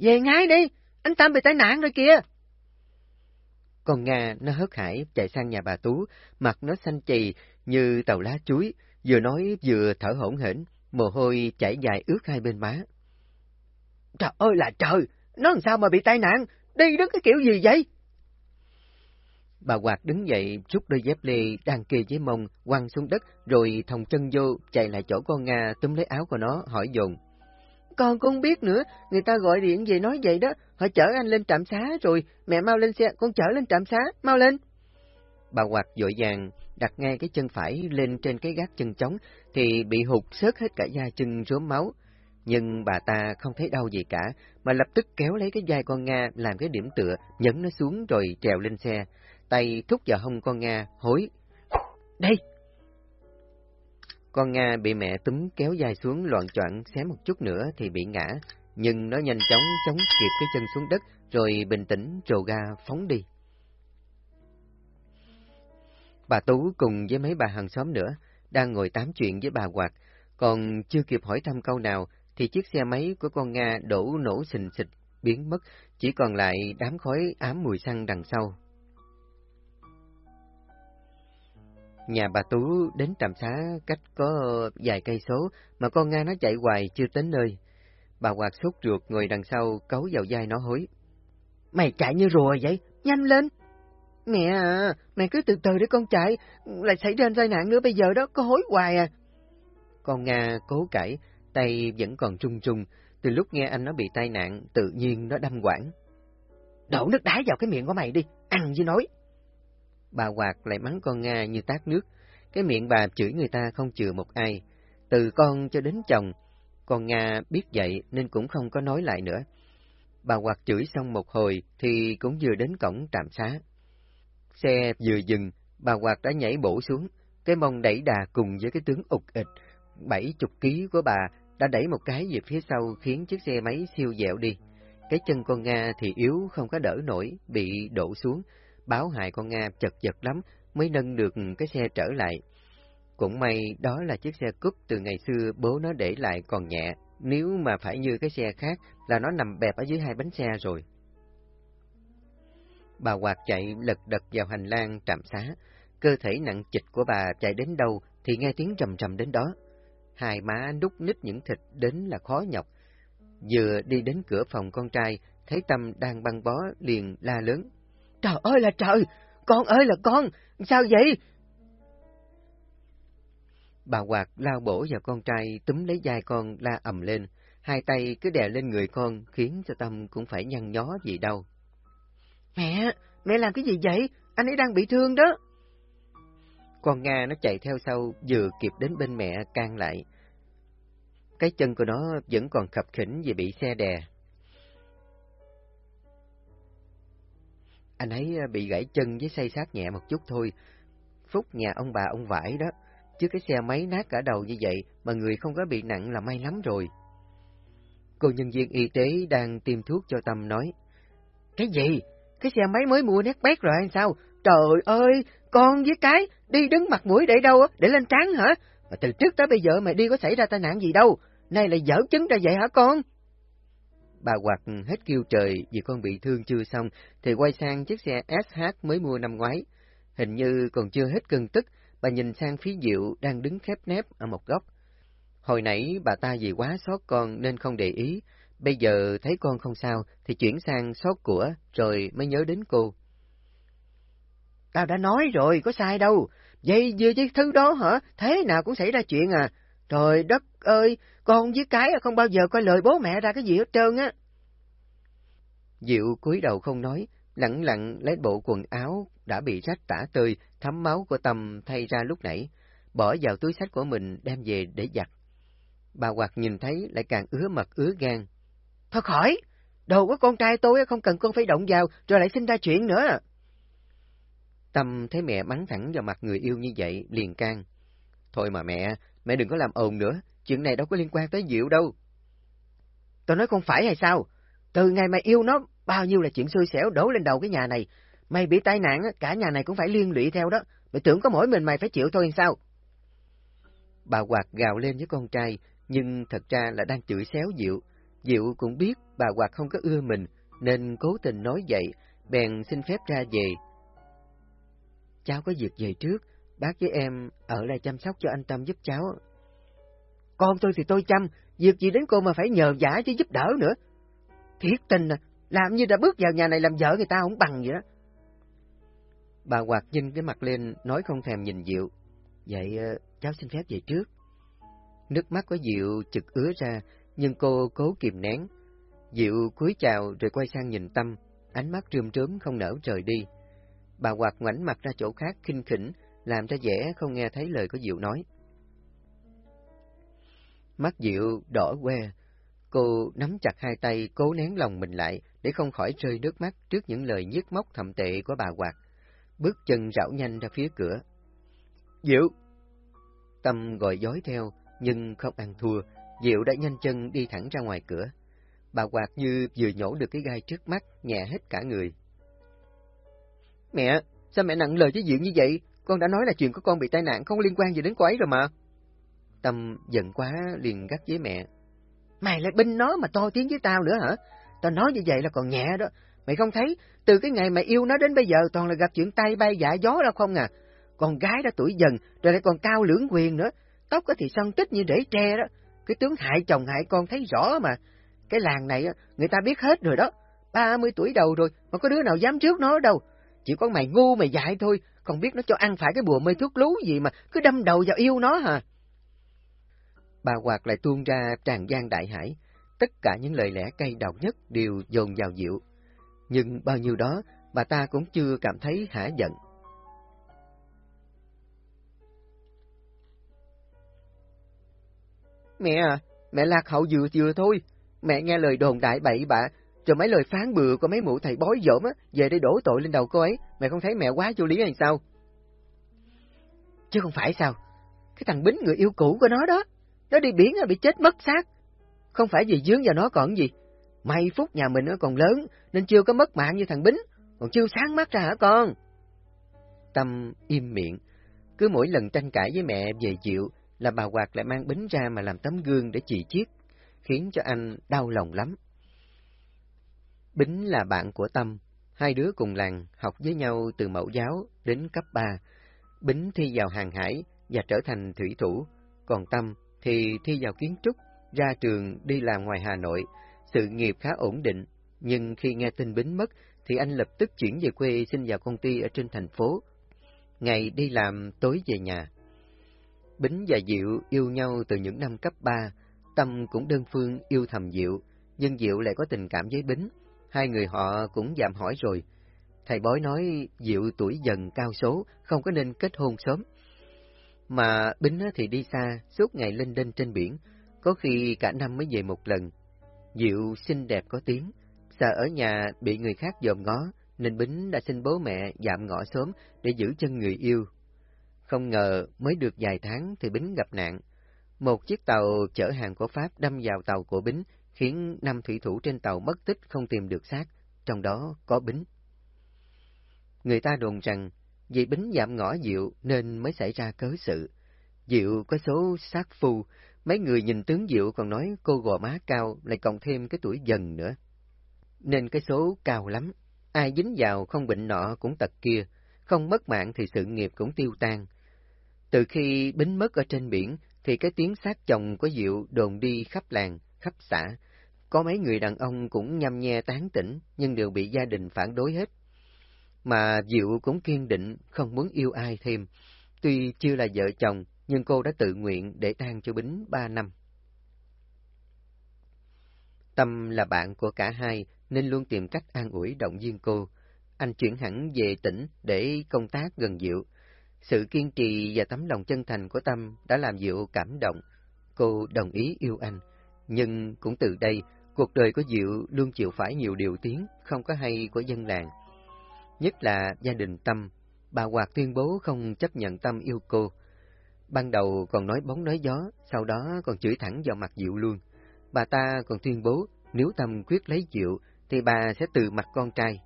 Về ngay đi, anh Tâm bị tai nạn rồi kìa. Con Nga nó hớt hải chạy sang nhà bà Tú, mặt nó xanh chì như tàu lá chuối, vừa nói vừa thở hổn hển, mồ hôi chảy dài ướt hai bên má. Trời ơi là trời, nó làm sao mà bị tai nạn, đi đứng cái kiểu gì vậy? Bà Hoạt đứng dậy, rút đôi dép lê đang kê dưới mông, quăng xuống đất, rồi thòng chân vô, chạy lại chỗ con Nga, túm lấy áo của nó, hỏi dồn. Con cũng không biết nữa, người ta gọi điện về nói vậy đó, họ chở anh lên trạm xá rồi, mẹ mau lên xe, con chở lên trạm xá, mau lên. Bà Hoạt dội vàng đặt ngay cái chân phải lên trên cái gác chân trống, thì bị hụt sớt hết cả da chân rốm máu. Nhưng bà ta không thấy đau gì cả, mà lập tức kéo lấy cái vai con Nga làm cái điểm tựa, nhấn nó xuống rồi trèo lên xe. Tay thúc vào hông con Nga, hối. Đây! Con Nga bị mẹ túm kéo dài xuống loạn choạng xé một chút nữa thì bị ngã, nhưng nó nhanh chóng chống kịp cái chân xuống đất rồi bình tĩnh trồ ga phóng đi. Bà Tú cùng với mấy bà hàng xóm nữa đang ngồi tám chuyện với bà Hoạt, còn chưa kịp hỏi thăm câu nào thì chiếc xe máy của con Nga đổ nổ xình xịch biến mất, chỉ còn lại đám khói ám mùi xăng đằng sau. Nhà bà Tú đến trạm xá cách có vài cây số mà con Nga nó chạy hoài chưa đến nơi. Bà Hoạt sốt ruột ngồi đằng sau cấu vào vai nó hối. Mày chạy như rùa vậy, nhanh lên! Mẹ à, mẹ cứ từ từ để con chạy, lại xảy ra tai nạn nữa bây giờ đó, có hối hoài à. Con Nga cố cãi, tay vẫn còn trung trung, từ lúc nghe anh nó bị tai nạn, tự nhiên nó đâm quảng. Đổ nước đá vào cái miệng của mày đi, ăn với nói. Bà quạt lại mắng con Nga như tát nước, cái miệng bà chửi người ta không chừa một ai, từ con cho đến chồng. Con Nga biết vậy nên cũng không có nói lại nữa. Bà quạt chửi xong một hồi thì cũng vừa đến cổng trạm xá. Xe vừa dừng, bà quạt đã nhảy bổ xuống, cái mông đẩy đà cùng với cái tướng ục ịch, bảy chục ký của bà đã đẩy một cái về phía sau khiến chiếc xe máy siêu dẹo đi. Cái chân con Nga thì yếu không có đỡ nổi, bị đổ xuống, báo hại con Nga chật vật lắm mới nâng được cái xe trở lại. Cũng may đó là chiếc xe cúp từ ngày xưa bố nó để lại còn nhẹ, nếu mà phải như cái xe khác là nó nằm bẹp ở dưới hai bánh xe rồi. Bà quạt chạy lật đật vào hành lang trạm xá, cơ thể nặng chịch của bà chạy đến đâu thì nghe tiếng trầm trầm đến đó. Hai má đúc nít những thịt đến là khó nhọc. Vừa đi đến cửa phòng con trai, thấy Tâm đang băng bó liền la lớn. Trời ơi là trời! Con ơi là con! Sao vậy? Bà Hoạt lao bổ vào con trai túm lấy vai con la ầm lên, hai tay cứ đè lên người con khiến cho Tâm cũng phải nhăn nhó gì đâu. Mẹ, mẹ làm cái gì vậy? Anh ấy đang bị thương đó. Con Nga nó chạy theo sau, vừa kịp đến bên mẹ can lại. Cái chân của nó vẫn còn khập khỉnh vì bị xe đè. Anh ấy à, bị gãy chân với say sát nhẹ một chút thôi. Phúc nhà ông bà ông vải đó, chứ cái xe máy nát cả đầu như vậy mà người không có bị nặng là may lắm rồi. Cô nhân viên y tế đang tiêm thuốc cho Tâm nói. Cái gì? Cái xe máy mới mua nét bét rồi hay sao? Trời ơi, con với cái, đi đứng mặt mũi để đâu á, để lên trán hả? Mà từ trước tới bây giờ mày đi có xảy ra tai nạn gì đâu, nay lại dở chứng ra vậy hả con? Bà Hoạt hết kêu trời vì con bị thương chưa xong, thì quay sang chiếc xe SH mới mua năm ngoái. Hình như còn chưa hết cơn tức, bà nhìn sang phía Diệu đang đứng khép nép ở một góc. Hồi nãy bà ta vì quá xót con nên không để ý, bây giờ thấy con không sao thì chuyển sang xót của rồi mới nhớ đến cô. Tao đã nói rồi, có sai đâu. Vậy vừa với thứ đó hả? Thế nào cũng xảy ra chuyện à? Trời đất ơi, con với cái không bao giờ coi lời bố mẹ ra cái gì hết trơn á. Diệu cúi đầu không nói, lặng lặng lấy bộ quần áo đã bị rách tả tơi, thấm máu của Tâm thay ra lúc nãy, bỏ vào túi sách của mình đem về để giặt. Bà Hoạt nhìn thấy lại càng ứa mặt ứa gan. Thôi khỏi, đồ của con trai tôi không cần con phải động vào rồi lại sinh ra chuyện nữa. Tâm thấy mẹ mắng thẳng vào mặt người yêu như vậy, liền can. Thôi mà mẹ, mẹ đừng có làm ồn nữa, chuyện này đâu có liên quan tới Diệu đâu. Tôi nói không phải hay sao? Từ ngày mày yêu nó, bao nhiêu là chuyện xui xẻo đổ lên đầu cái nhà này. Mày bị tai nạn, cả nhà này cũng phải liên lụy theo đó. Mày tưởng có mỗi mình mày phải chịu thôi hay sao? Bà Hoạt gào lên với con trai, nhưng thật ra là đang chửi xéo Diệu. Diệu cũng biết bà Hoạt không có ưa mình, nên cố tình nói vậy, bèn xin phép ra về. Cháu có việc về trước, bác với em ở lại chăm sóc cho anh Tâm giúp cháu. Con tôi thì tôi chăm, việc gì đến cô mà phải nhờ giả chứ giúp đỡ nữa. Thiệt tình à, làm như đã bước vào nhà này làm vợ người ta không bằng vậy đó. Bà Hoạt nhìn cái mặt lên, nói không thèm nhìn Diệu. Vậy ờ, cháu xin phép về trước. Nước mắt của Diệu chực ứa ra, nhưng cô cố kìm nén. Diệu cúi chào rồi quay sang nhìn Tâm, ánh mắt trươm trớm không nở rời đi. Bà Hoạt ngoảnh mặt ra chỗ khác khinh khỉnh, làm cho dễ không nghe thấy lời của Diệu nói. Mắt Diệu đỏ que, cô nắm chặt hai tay cố nén lòng mình lại để không khỏi rơi nước mắt trước những lời nhức móc thậm tệ của bà Hoạt. Bước chân rảo nhanh ra phía cửa. Diệu! Tâm gọi dối theo, nhưng không ăn thua, Diệu đã nhanh chân đi thẳng ra ngoài cửa. Bà Hoạt như vừa nhổ được cái gai trước mắt, nhẹ hết cả người. Mẹ, sao mẹ nặng lời với Diệu như vậy? Con đã nói là chuyện của con bị tai nạn không liên quan gì đến cô ấy rồi mà. Tâm giận quá liền gắt với mẹ. Mày lại binh nó mà to tiếng với tao nữa hả? Tao nói như vậy là còn nhẹ đó. Mày không thấy, từ cái ngày mày yêu nó đến bây giờ toàn là gặp chuyện tay bay dạ gió đâu không à. Con gái đã tuổi dần, rồi lại còn cao lưỡng quyền nữa. Tóc thì săn tích như rễ tre đó. Cái tướng hại chồng hại con thấy rõ mà. Cái làng này người ta biết hết rồi đó. ba mươi tuổi đầu rồi mà có đứa nào dám trước nó đâu. Chỉ có mày ngu mày dại thôi, còn biết nó cho ăn phải cái bùa mê thuốc lú gì mà cứ đâm đầu vào yêu nó hả? Bà Hoạt lại tuôn ra tràn gian đại hải, tất cả những lời lẽ cay độc nhất đều dồn vào Diệu. Nhưng bao nhiêu đó, bà ta cũng chưa cảm thấy hả giận. Mẹ à, mẹ lạc hậu vừa vừa thôi, mẹ nghe lời đồn đại bậy bạ, rồi mấy lời phán bừa của mấy mụ thầy bói dỗm á, về đây đổ tội lên đầu cô ấy, mẹ không thấy mẹ quá vô lý hay sao? Chứ không phải sao, cái thằng Bính người yêu cũ của nó đó, nó đi biển là bị chết mất xác. Không phải vì dướng vào nó còn gì. May phúc nhà mình nó còn lớn, nên chưa có mất mạng như thằng Bính, còn chưa sáng mắt ra hả con? Tâm im miệng, cứ mỗi lần tranh cãi với mẹ về chịu là bà Hoạt lại mang Bính ra mà làm tấm gương để chỉ chiết, khiến cho anh đau lòng lắm. Bính là bạn của Tâm, hai đứa cùng làng học với nhau từ mẫu giáo đến cấp 3. Bính thi vào hàng hải và trở thành thủy thủ, còn Tâm thì thi vào kiến trúc, ra trường đi làm ngoài Hà Nội, sự nghiệp khá ổn định, nhưng khi nghe tin Bính mất thì anh lập tức chuyển về quê xin vào công ty ở trên thành phố. Ngày đi làm, tối về nhà. Bính và Diệu yêu nhau từ những năm cấp 3, Tâm cũng đơn phương yêu thầm Diệu, nhưng Diệu lại có tình cảm với Bính, hai người họ cũng giảm hỏi rồi. Thầy bói nói Diệu tuổi dần cao số, không có nên kết hôn sớm. Mà Bính thì đi xa, suốt ngày lên đênh trên biển, có khi cả năm mới về một lần. Diệu xinh đẹp có tiếng, sợ ở nhà bị người khác dòm ngó, nên Bính đã xin bố mẹ giảm ngõ sớm để giữ chân người yêu. Không ngờ mới được vài tháng thì Bính gặp nạn. Một chiếc tàu chở hàng của Pháp đâm vào tàu của Bính, khiến năm thủy thủ trên tàu mất tích không tìm được xác, trong đó có Bính. Người ta đồn rằng vì Bính giảm ngõ Diệu nên mới xảy ra cớ sự. Diệu có số sát phu, mấy người nhìn tướng Diệu còn nói cô gò má cao lại cộng thêm cái tuổi dần nữa. Nên cái số cao lắm, ai dính vào không bệnh nọ cũng tật kia, không mất mạng thì sự nghiệp cũng tiêu tan. Từ khi Bính mất ở trên biển, thì cái tiếng sát chồng của Diệu đồn đi khắp làng, khắp xã. Có mấy người đàn ông cũng nhăm nhe tán tỉnh, nhưng đều bị gia đình phản đối hết. Mà Diệu cũng kiên định không muốn yêu ai thêm. Tuy chưa là vợ chồng, nhưng cô đã tự nguyện để tang cho Bính ba năm. Tâm là bạn của cả hai, nên luôn tìm cách an ủi động viên cô. Anh chuyển hẳn về tỉnh để công tác gần Diệu. Sự kiên trì và tấm lòng chân thành của Tâm đã làm Diệu cảm động. Cô đồng ý yêu anh, nhưng cũng từ đây, cuộc đời của Diệu luôn chịu phải nhiều điều tiếng không có hay của dân làng. Nhất là gia đình Tâm, bà Hoạt tuyên bố không chấp nhận Tâm yêu cô. Ban đầu còn nói bóng nói gió, sau đó còn chửi thẳng vào mặt Diệu luôn. Bà ta còn tuyên bố nếu Tâm quyết lấy Diệu thì bà sẽ từ mặt con trai.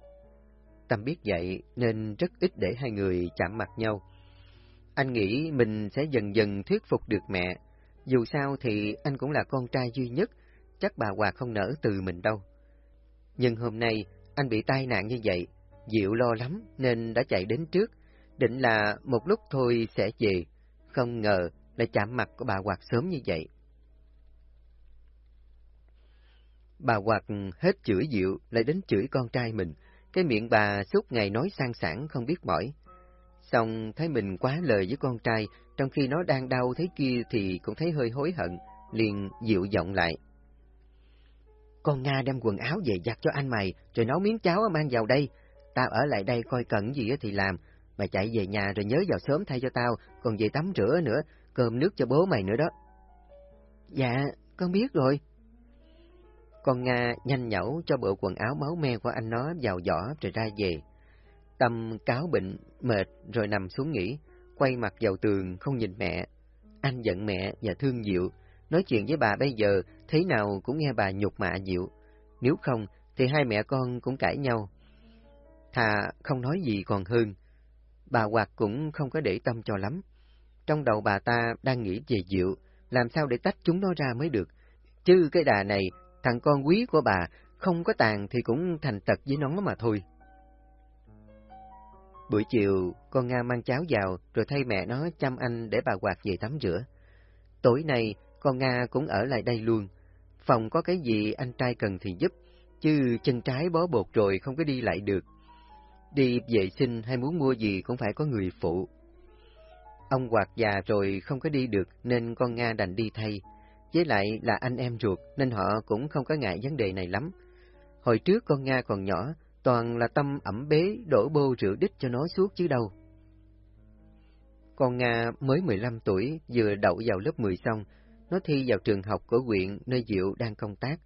Tâm biết vậy nên rất ít để hai người chạm mặt nhau. Anh nghĩ mình sẽ dần dần thuyết phục được mẹ. Dù sao thì anh cũng là con trai duy nhất, chắc bà Hoạt không nỡ từ mình đâu. Nhưng hôm nay, anh bị tai nạn như vậy, Diệu lo lắm nên đã chạy đến trước, định là một lúc thôi sẽ về, không ngờ lại chạm mặt của bà Hoạt sớm như vậy. Bà Hoạt hết chửi Diệu lại đến chửi con trai mình, cái miệng bà suốt ngày nói sang sảng không biết mỏi. Xong thấy mình quá lời với con trai, trong khi nó đang đau thế kia thì cũng thấy hơi hối hận, liền dịu giọng lại. Con Nga đem quần áo về giặt cho anh mày, rồi nấu miếng cháo mang vào đây. Tao ở lại đây coi cần gì thì làm. Mày chạy về nhà rồi nhớ vào sớm thay cho tao, còn về tắm rửa nữa, cơm nước cho bố mày nữa đó. Dạ, con biết rồi. Con Nga nhanh nhẩu cho bộ quần áo máu me của anh nó vào giỏ rồi ra về. Tâm cáo bệnh, mệt rồi nằm xuống nghỉ, quay mặt vào tường không nhìn mẹ. Anh giận mẹ và thương Diệu, nói chuyện với bà bây giờ thế nào cũng nghe bà nhục mạ Diệu. Nếu không thì hai mẹ con cũng cãi nhau. Thà không nói gì còn hơn. Bà Hoạt cũng không có để tâm cho lắm. Trong đầu bà ta đang nghĩ về Diệu, làm sao để tách chúng nó ra mới được. Chứ cái đà này, thằng con quý của bà không có tàn thì cũng thành tật với nó mà thôi. Buổi chiều, con Nga mang cháo vào rồi thay mẹ nó chăm anh để bà quạt về tắm rửa. Tối nay, con Nga cũng ở lại đây luôn. Phòng có cái gì anh trai cần thì giúp, chứ chân trái bó bột rồi không có đi lại được. Đi vệ sinh hay muốn mua gì cũng phải có người phụ. Ông Hoạt già rồi không có đi được nên con Nga đành đi thay. Với lại là anh em ruột nên họ cũng không có ngại vấn đề này lắm. Hồi trước con Nga còn nhỏ, toàn là tâm ẩm bế đổ bô rượu đích cho nó suốt chứ đâu. Con Nga mới 15 tuổi, vừa đậu vào lớp 10 xong, nó thi vào trường học của huyện nơi Diệu đang công tác.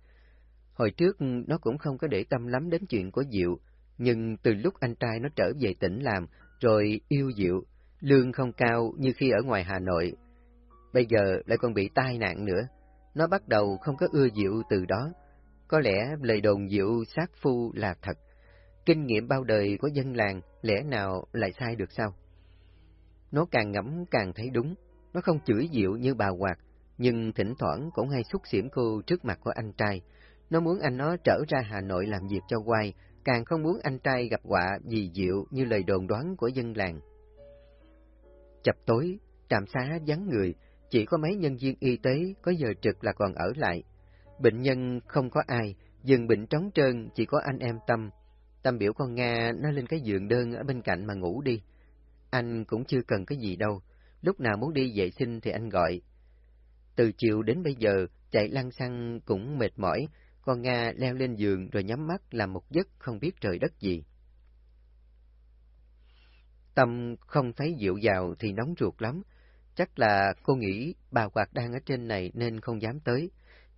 Hồi trước nó cũng không có để tâm lắm đến chuyện của Diệu, nhưng từ lúc anh trai nó trở về tỉnh làm, rồi yêu Diệu, lương không cao như khi ở ngoài Hà Nội. Bây giờ lại còn bị tai nạn nữa, nó bắt đầu không có ưa Diệu từ đó. Có lẽ lời đồn Diệu sát phu là thật. Kinh nghiệm bao đời của dân làng lẽ nào lại sai được sao? Nó càng ngẫm càng thấy đúng, nó không chửi Diệu như bà Hoạt, nhưng thỉnh thoảng cũng hay xúc xỉm cô trước mặt của anh trai. Nó muốn anh nó trở ra Hà Nội làm việc cho quay, càng không muốn anh trai gặp họa vì Diệu như lời đồn đoán của dân làng. Chập tối, trạm xá vắng người, chỉ có mấy nhân viên y tế có giờ trực là còn ở lại. Bệnh nhân không có ai, giường bệnh trống trơn, chỉ có anh em Tâm. Tâm biểu con Nga nó lên cái giường đơn ở bên cạnh mà ngủ đi. Anh cũng chưa cần cái gì đâu, lúc nào muốn đi vệ sinh thì anh gọi. Từ chiều đến bây giờ, chạy lăn xăng cũng mệt mỏi, con Nga leo lên giường rồi nhắm mắt làm một giấc không biết trời đất gì. Tâm không thấy dịu dào thì nóng ruột lắm, chắc là cô nghĩ bà Quạt đang ở trên này nên không dám tới,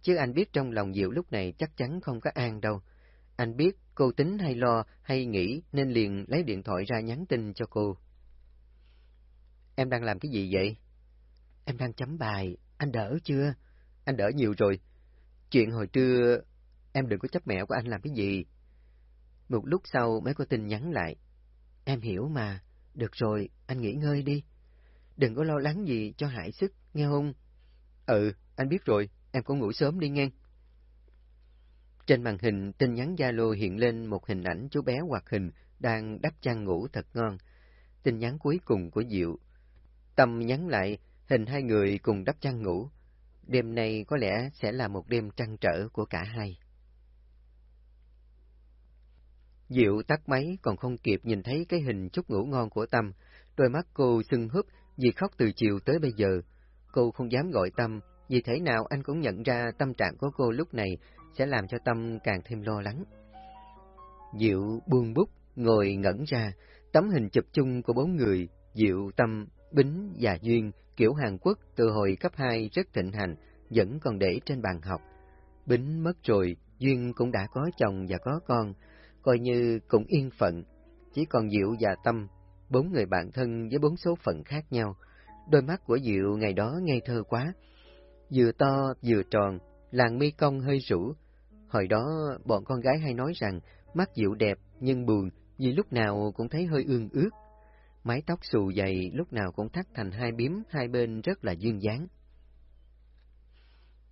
chứ anh biết trong lòng Diệu lúc này chắc chắn không có an đâu. Anh biết cô tính hay lo hay nghĩ nên liền lấy điện thoại ra nhắn tin cho cô. Em đang làm cái gì vậy? Em đang chấm bài, anh đỡ chưa? Anh đỡ nhiều rồi. Chuyện hồi trưa, em đừng có chấp mẹ của anh làm cái gì. Một lúc sau mới có tin nhắn lại. Em hiểu mà, được rồi, anh nghỉ ngơi đi. Đừng có lo lắng gì cho hại sức, nghe không? Ừ, anh biết rồi, em cũng ngủ sớm đi nghe. Trên màn hình, tin nhắn Zalo hiện lên một hình ảnh chú bé hoạt hình đang đắp chăn ngủ thật ngon. Tin nhắn cuối cùng của Diệu. Tâm nhắn lại, hình hai người cùng đắp chăn ngủ. Đêm nay có lẽ sẽ là một đêm trăn trở của cả hai. Diệu tắt máy còn không kịp nhìn thấy cái hình chút ngủ ngon của Tâm, đôi mắt cô sưng húp vì khóc từ chiều tới bây giờ. Cô không dám gọi Tâm, vì thế nào anh cũng nhận ra tâm trạng của cô lúc này sẽ làm cho Tâm càng thêm lo lắng. Diệu buông bút, ngồi ngẩn ra, tấm hình chụp chung của bốn người, Diệu, Tâm, Bính và Duyên, kiểu Hàn Quốc từ hồi cấp 2 rất thịnh hành, vẫn còn để trên bàn học. Bính mất rồi, Duyên cũng đã có chồng và có con, coi như cũng yên phận. Chỉ còn Diệu và Tâm, bốn người bạn thân với bốn số phận khác nhau. Đôi mắt của Diệu ngày đó ngây thơ quá, vừa to vừa tròn, làng mi cong hơi rũ. Hồi đó bọn con gái hay nói rằng mắt Diệu đẹp nhưng buồn vì lúc nào cũng thấy hơi ương ướt. Mái tóc xù dày lúc nào cũng thắt thành hai biếm hai bên rất là duyên dáng.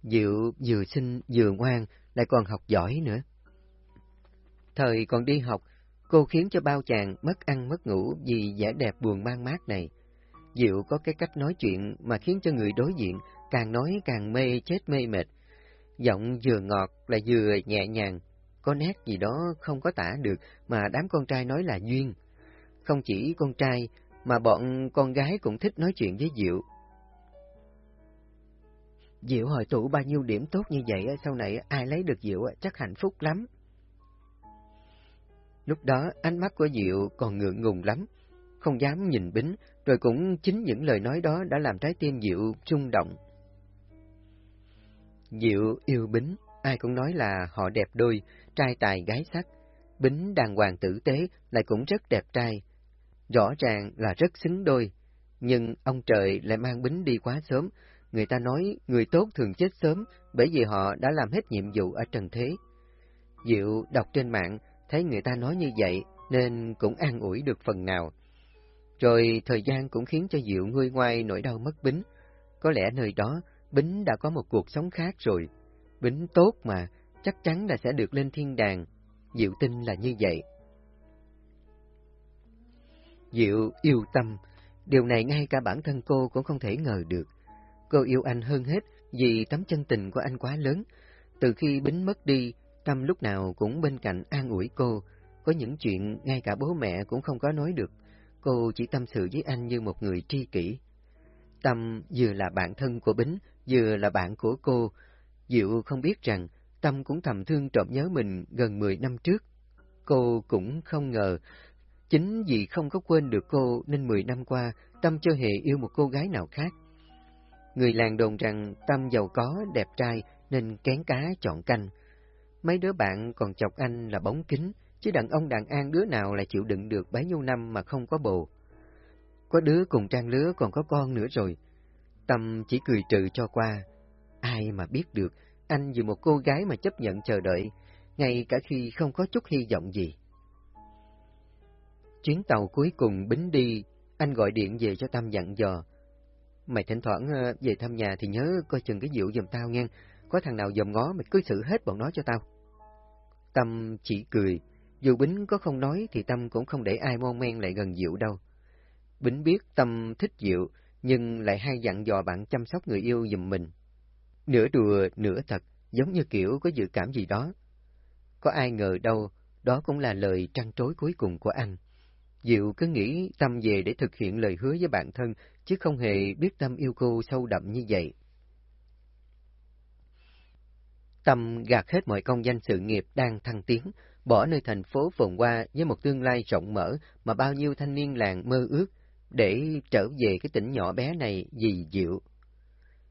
Diệu vừa xinh vừa ngoan, lại còn học giỏi nữa. Thời còn đi học, cô khiến cho bao chàng mất ăn mất ngủ vì vẻ đẹp buồn mang mát này. Diệu có cái cách nói chuyện mà khiến cho người đối diện càng nói càng mê chết mê mệt. Giọng vừa ngọt lại vừa nhẹ nhàng, có nét gì đó không có tả được mà đám con trai nói là duyên. Không chỉ con trai, mà bọn con gái cũng thích nói chuyện với Diệu. Diệu hồi tụ bao nhiêu điểm tốt như vậy, sau này ai lấy được Diệu chắc hạnh phúc lắm. Lúc đó ánh mắt của Diệu còn ngượng ngùng lắm, không dám nhìn Bính, rồi cũng chính những lời nói đó đã làm trái tim Diệu rung động. Diệu yêu Bính, ai cũng nói là họ đẹp đôi, trai tài gái sắc. Bính đàng hoàng tử tế lại cũng rất đẹp trai. Rõ ràng là rất xứng đôi, nhưng ông trời lại mang Bính đi quá sớm. Người ta nói người tốt thường chết sớm bởi vì họ đã làm hết nhiệm vụ ở trần thế. Diệu đọc trên mạng thấy người ta nói như vậy nên cũng an ủi được phần nào. Rồi thời gian cũng khiến cho Diệu nguôi ngoai nỗi đau mất Bính. Có lẽ nơi đó Bính đã có một cuộc sống khác rồi. Bính tốt mà, chắc chắn là sẽ được lên thiên đàng. Diệu tin là như vậy. Diệu yêu tâm, điều này ngay cả bản thân cô cũng không thể ngờ được. Cô yêu anh hơn hết vì tấm chân tình của anh quá lớn. Từ khi Bính mất đi, Tâm lúc nào cũng bên cạnh an ủi cô. Có những chuyện ngay cả bố mẹ cũng không có nói được. Cô chỉ tâm sự với anh như một người tri kỷ. Tâm vừa là bạn thân của Bính, vừa là bạn của cô. Diệu không biết rằng Tâm cũng thầm thương trộm nhớ mình gần 10 năm trước. Cô cũng không ngờ, chính vì không có quên được cô nên 10 năm qua Tâm chưa hề yêu một cô gái nào khác. Người làng đồn rằng Tâm giàu có, đẹp trai nên kén cá chọn canh. Mấy đứa bạn còn chọc anh là bóng kính, chứ đàn ông đàn an đứa nào lại chịu đựng được bấy nhiêu năm mà không có bồ. Có đứa cùng trang lứa còn có con nữa rồi. Tâm chỉ cười trừ cho qua. Ai mà biết được, anh vì một cô gái mà chấp nhận chờ đợi, ngay cả khi không có chút hy vọng gì. Chuyến tàu cuối cùng bính đi, anh gọi điện về cho Tâm dặn dò. Mày thỉnh thoảng ờ, về thăm nhà thì nhớ coi chừng cái dịu giùm tao nghe, có thằng nào dòm ngó mày cứ xử hết bọn nó cho tao. Tâm chỉ cười, dù Bính có không nói thì Tâm cũng không để ai mon men lại gần Diệu đâu. Bính biết Tâm thích Diệu, nhưng lại hay dặn dò bạn chăm sóc người yêu giùm mình. Nửa đùa, nửa thật, giống như kiểu có dự cảm gì đó. Có ai ngờ đâu, đó cũng là lời trăn trối cuối cùng của anh. Diệu cứ nghĩ Tâm về để thực hiện lời hứa với bạn thân, chứ không hề biết Tâm yêu cô sâu đậm như vậy. Tâm gạt hết mọi công danh sự nghiệp đang thăng tiến, bỏ nơi thành phố phồn hoa với một tương lai rộng mở mà bao nhiêu thanh niên làng mơ ước, để trở về cái tỉnh nhỏ bé này dì Diệu.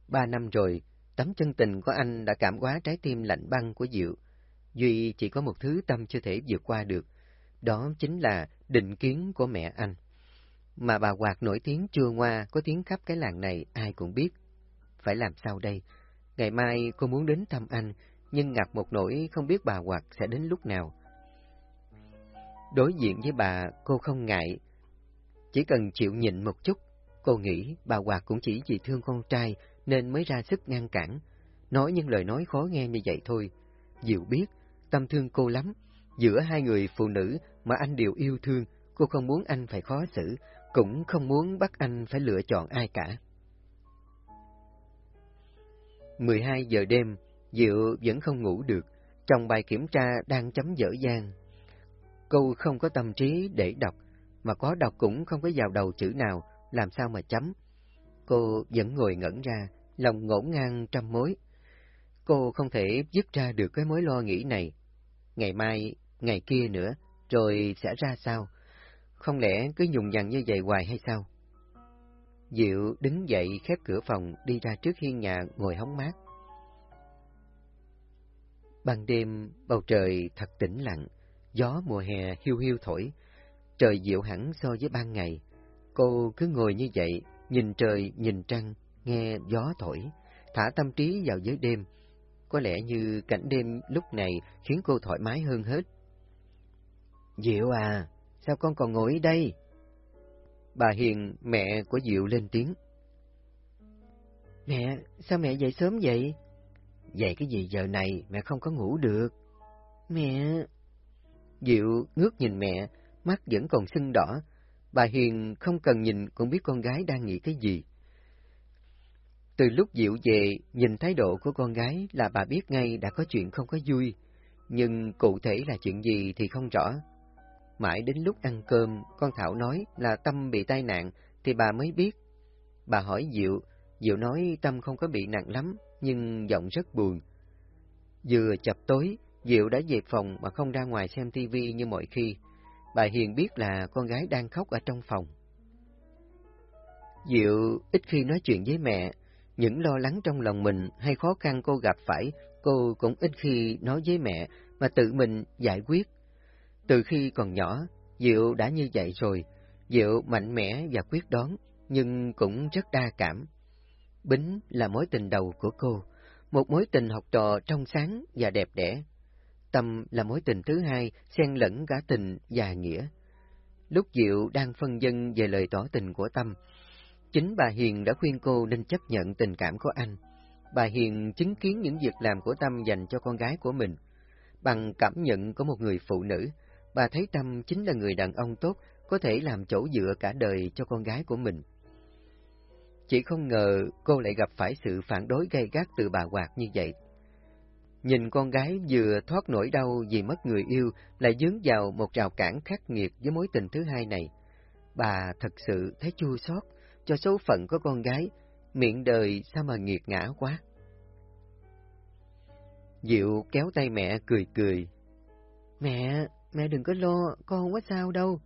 Ba năm rồi, tấm chân tình của anh đã cảm hóa trái tim lạnh băng của Diệu. Duy chỉ có một thứ tâm chưa thể vượt qua được, đó chính là định kiến của mẹ anh. Mà bà Hoạt nổi tiếng chưa ngoa, có tiếng khắp cái làng này ai cũng biết. Phải làm sao đây? Ngày mai cô muốn đến thăm anh, nhưng ngặt một nỗi không biết bà Hoạt sẽ đến lúc nào. Đối diện với bà, cô không ngại. Chỉ cần chịu nhịn một chút, cô nghĩ bà Hoạt cũng chỉ vì thương con trai nên mới ra sức ngăn cản. Nói những lời nói khó nghe như vậy thôi. Diệu biết, tâm thương cô lắm. Giữa hai người phụ nữ mà anh đều yêu thương, cô không muốn anh phải khó xử, cũng không muốn bắt anh phải lựa chọn ai cả. 12 giờ đêm, Diệu vẫn không ngủ được, trong bài kiểm tra đang chấm dở dang. Cô không có tâm trí để đọc, mà có đọc cũng không có vào đầu chữ nào, làm sao mà chấm. Cô vẫn ngồi ngẩn ra, lòng ngổn ngang trăm mối. Cô không thể dứt ra được cái mối lo nghĩ này. Ngày mai, ngày kia nữa, rồi sẽ ra sao? Không lẽ cứ nhùng nhằn như vậy hoài hay sao? Diệu đứng dậy khép cửa phòng đi ra trước hiên nhà ngồi hóng mát. Ban đêm bầu trời thật tĩnh lặng, gió mùa hè hiu hiu thổi, trời dịu hẳn so với ban ngày. Cô cứ ngồi như vậy, nhìn trời, nhìn trăng, nghe gió thổi, thả tâm trí vào giới đêm. Có lẽ như cảnh đêm lúc này khiến cô thoải mái hơn hết. Diệu à, sao con còn ngồi đây? Bà Hiền, mẹ của Diệu lên tiếng. Mẹ, sao mẹ dậy sớm vậy? Vậy cái gì giờ này mẹ không có ngủ được? Mẹ... Diệu ngước nhìn mẹ, mắt vẫn còn sưng đỏ. Bà Hiền không cần nhìn cũng biết con gái đang nghĩ cái gì. Từ lúc Diệu về, nhìn thái độ của con gái là bà biết ngay đã có chuyện không có vui, nhưng cụ thể là chuyện gì thì không rõ. Mãi đến lúc ăn cơm, con Thảo nói là Tâm bị tai nạn, thì bà mới biết. Bà hỏi Diệu, Diệu nói Tâm không có bị nặng lắm, nhưng giọng rất buồn. Vừa chập tối, Diệu đã về phòng mà không ra ngoài xem tivi như mọi khi. Bà Hiền biết là con gái đang khóc ở trong phòng. Diệu ít khi nói chuyện với mẹ, những lo lắng trong lòng mình hay khó khăn cô gặp phải, cô cũng ít khi nói với mẹ mà tự mình giải quyết. Từ khi còn nhỏ, Diệu đã như vậy rồi, Diệu mạnh mẽ và quyết đoán, nhưng cũng rất đa cảm. Bính là mối tình đầu của cô, một mối tình học trò trong sáng và đẹp đẽ. Tâm là mối tình thứ hai, xen lẫn cả tình và nghĩa. Lúc Diệu đang phân dân về lời tỏ tình của Tâm, chính bà Hiền đã khuyên cô nên chấp nhận tình cảm của anh. Bà Hiền chứng kiến những việc làm của Tâm dành cho con gái của mình. Bằng cảm nhận của một người phụ nữ, bà thấy Tâm chính là người đàn ông tốt, có thể làm chỗ dựa cả đời cho con gái của mình. Chỉ không ngờ cô lại gặp phải sự phản đối gay gắt từ bà Hoạt như vậy. Nhìn con gái vừa thoát nỗi đau vì mất người yêu lại dướng vào một rào cản khắc nghiệt với mối tình thứ hai này. Bà thật sự thấy chua xót cho số phận của con gái, miệng đời sao mà nghiệt ngã quá. Diệu kéo tay mẹ cười cười. Mẹ, mẹ đừng có lo, con không có sao đâu.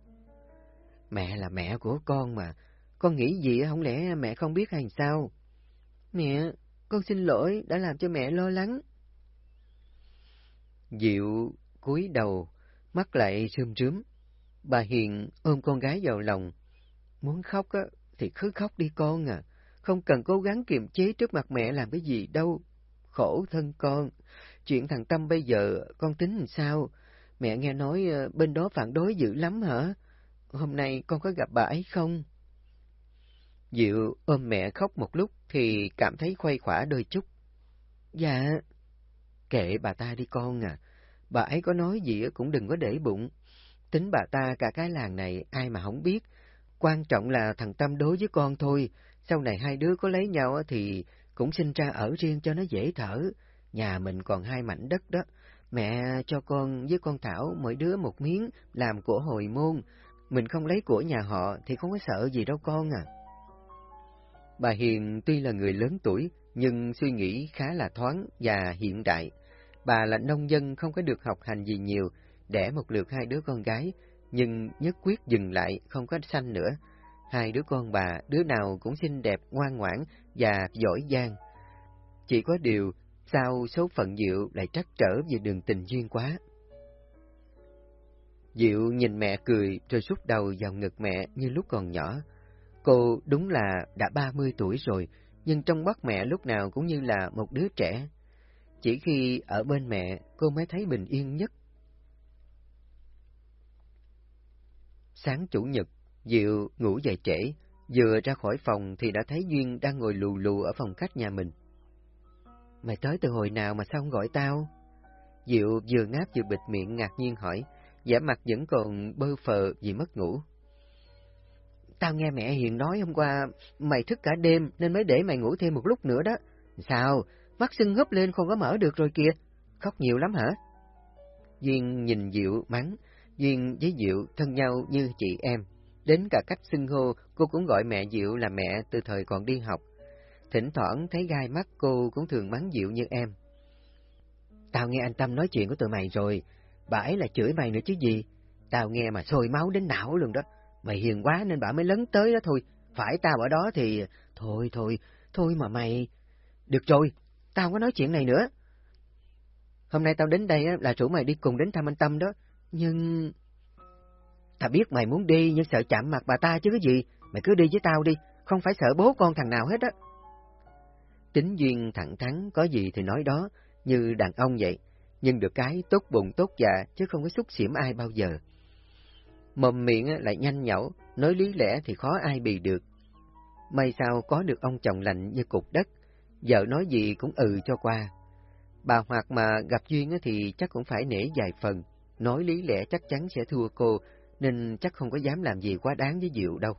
Mẹ là mẹ của con mà, con nghĩ gì không lẽ mẹ không biết hay sao? Mẹ, con xin lỗi đã làm cho mẹ lo lắng. Diệu cúi đầu, mắt lại sương rướm. Bà Hiền ôm con gái vào lòng. Muốn khóc á, thì cứ khóc đi con à, không cần cố gắng kiềm chế trước mặt mẹ làm cái gì đâu. Khổ thân con, chuyện thằng Tâm bây giờ con tính làm sao? Mẹ nghe nói ờ, bên đó phản đối dữ lắm hả? Hôm nay con có gặp bà ấy không? Diệu ôm mẹ khóc một lúc thì cảm thấy khuây khỏa đôi chút. Dạ. Kệ bà ta đi con à, bà ấy có nói gì cũng đừng có để bụng. Tính bà ta cả cái làng này ai mà không biết, quan trọng là thằng Tâm đối với con thôi, sau này hai đứa có lấy nhau thì cũng sinh ra ở riêng cho nó dễ thở. Nhà mình còn hai mảnh đất đó, mẹ cho con với con Thảo mỗi đứa một miếng làm của hồi môn, mình không lấy của nhà họ thì không có sợ gì đâu con à. Bà Hiền tuy là người lớn tuổi, nhưng suy nghĩ khá là thoáng và hiện đại. Bà là nông dân không có được học hành gì nhiều, đẻ một lượt hai đứa con gái, nhưng nhất quyết dừng lại không có sanh nữa. Hai đứa con bà, đứa nào cũng xinh đẹp, ngoan ngoãn và giỏi giang. Chỉ có điều, sao số phận Diệu lại trắc trở về đường tình duyên quá. Diệu nhìn mẹ cười rồi rút đầu vào ngực mẹ như lúc còn nhỏ. Cô đúng là đã ba mươi tuổi rồi, nhưng trong mắt mẹ lúc nào cũng như là một đứa trẻ. Chỉ khi ở bên mẹ, cô mới thấy bình yên nhất. Sáng chủ nhật, Diệu ngủ dậy trễ, vừa ra khỏi phòng thì đã thấy Duyên đang ngồi lù lù ở phòng khách nhà mình. Mày tới từ hồi nào mà sao không gọi tao? Diệu vừa ngáp vừa bịt miệng ngạc nhiên hỏi, giả mặt vẫn còn bơ phờ vì mất ngủ. Tao nghe mẹ Hiền nói hôm qua, mày thức cả đêm nên mới để mày ngủ thêm một lúc nữa đó. Sao? Mắt sưng húp lên không có mở được rồi kìa. Khóc nhiều lắm hả? Duyên nhìn Diệu mắng, Duyên với Diệu thân nhau như chị em. Đến cả cách xưng hô, cô cũng gọi mẹ Diệu là mẹ từ thời còn đi học. Thỉnh thoảng thấy gai mắt cô cũng thường mắng dịu như em. Tao nghe anh Tâm nói chuyện của tụi mày rồi, bà ấy là chửi mày nữa chứ gì. Tao nghe mà sôi máu đến não luôn đó. Mày hiền quá nên bà mới lấn tới đó thôi. Phải tao ở đó thì... Thôi thôi, thôi mà mày... Được rồi, tao không có nói chuyện này nữa. Hôm nay tao đến đây là rủ mày đi cùng đến thăm anh Tâm đó. Nhưng... Tao biết mày muốn đi nhưng sợ chạm mặt bà ta chứ cái gì. Mày cứ đi với tao đi, không phải sợ bố con thằng nào hết á. Tính duyên thẳng thắn, có gì thì nói đó, như đàn ông vậy. Nhưng được cái tốt bụng tốt dạ, chứ không có xúc xỉm ai bao giờ. Mồm miệng lại nhanh nhẩu, nói lý lẽ thì khó ai bì được. May sao có được ông chồng lạnh như cục đất, vợ nói gì cũng ừ cho qua. Bà hoặc mà gặp Duyên thì chắc cũng phải nể vài phần, nói lý lẽ chắc chắn sẽ thua cô, nên chắc không có dám làm gì quá đáng với Diệu đâu.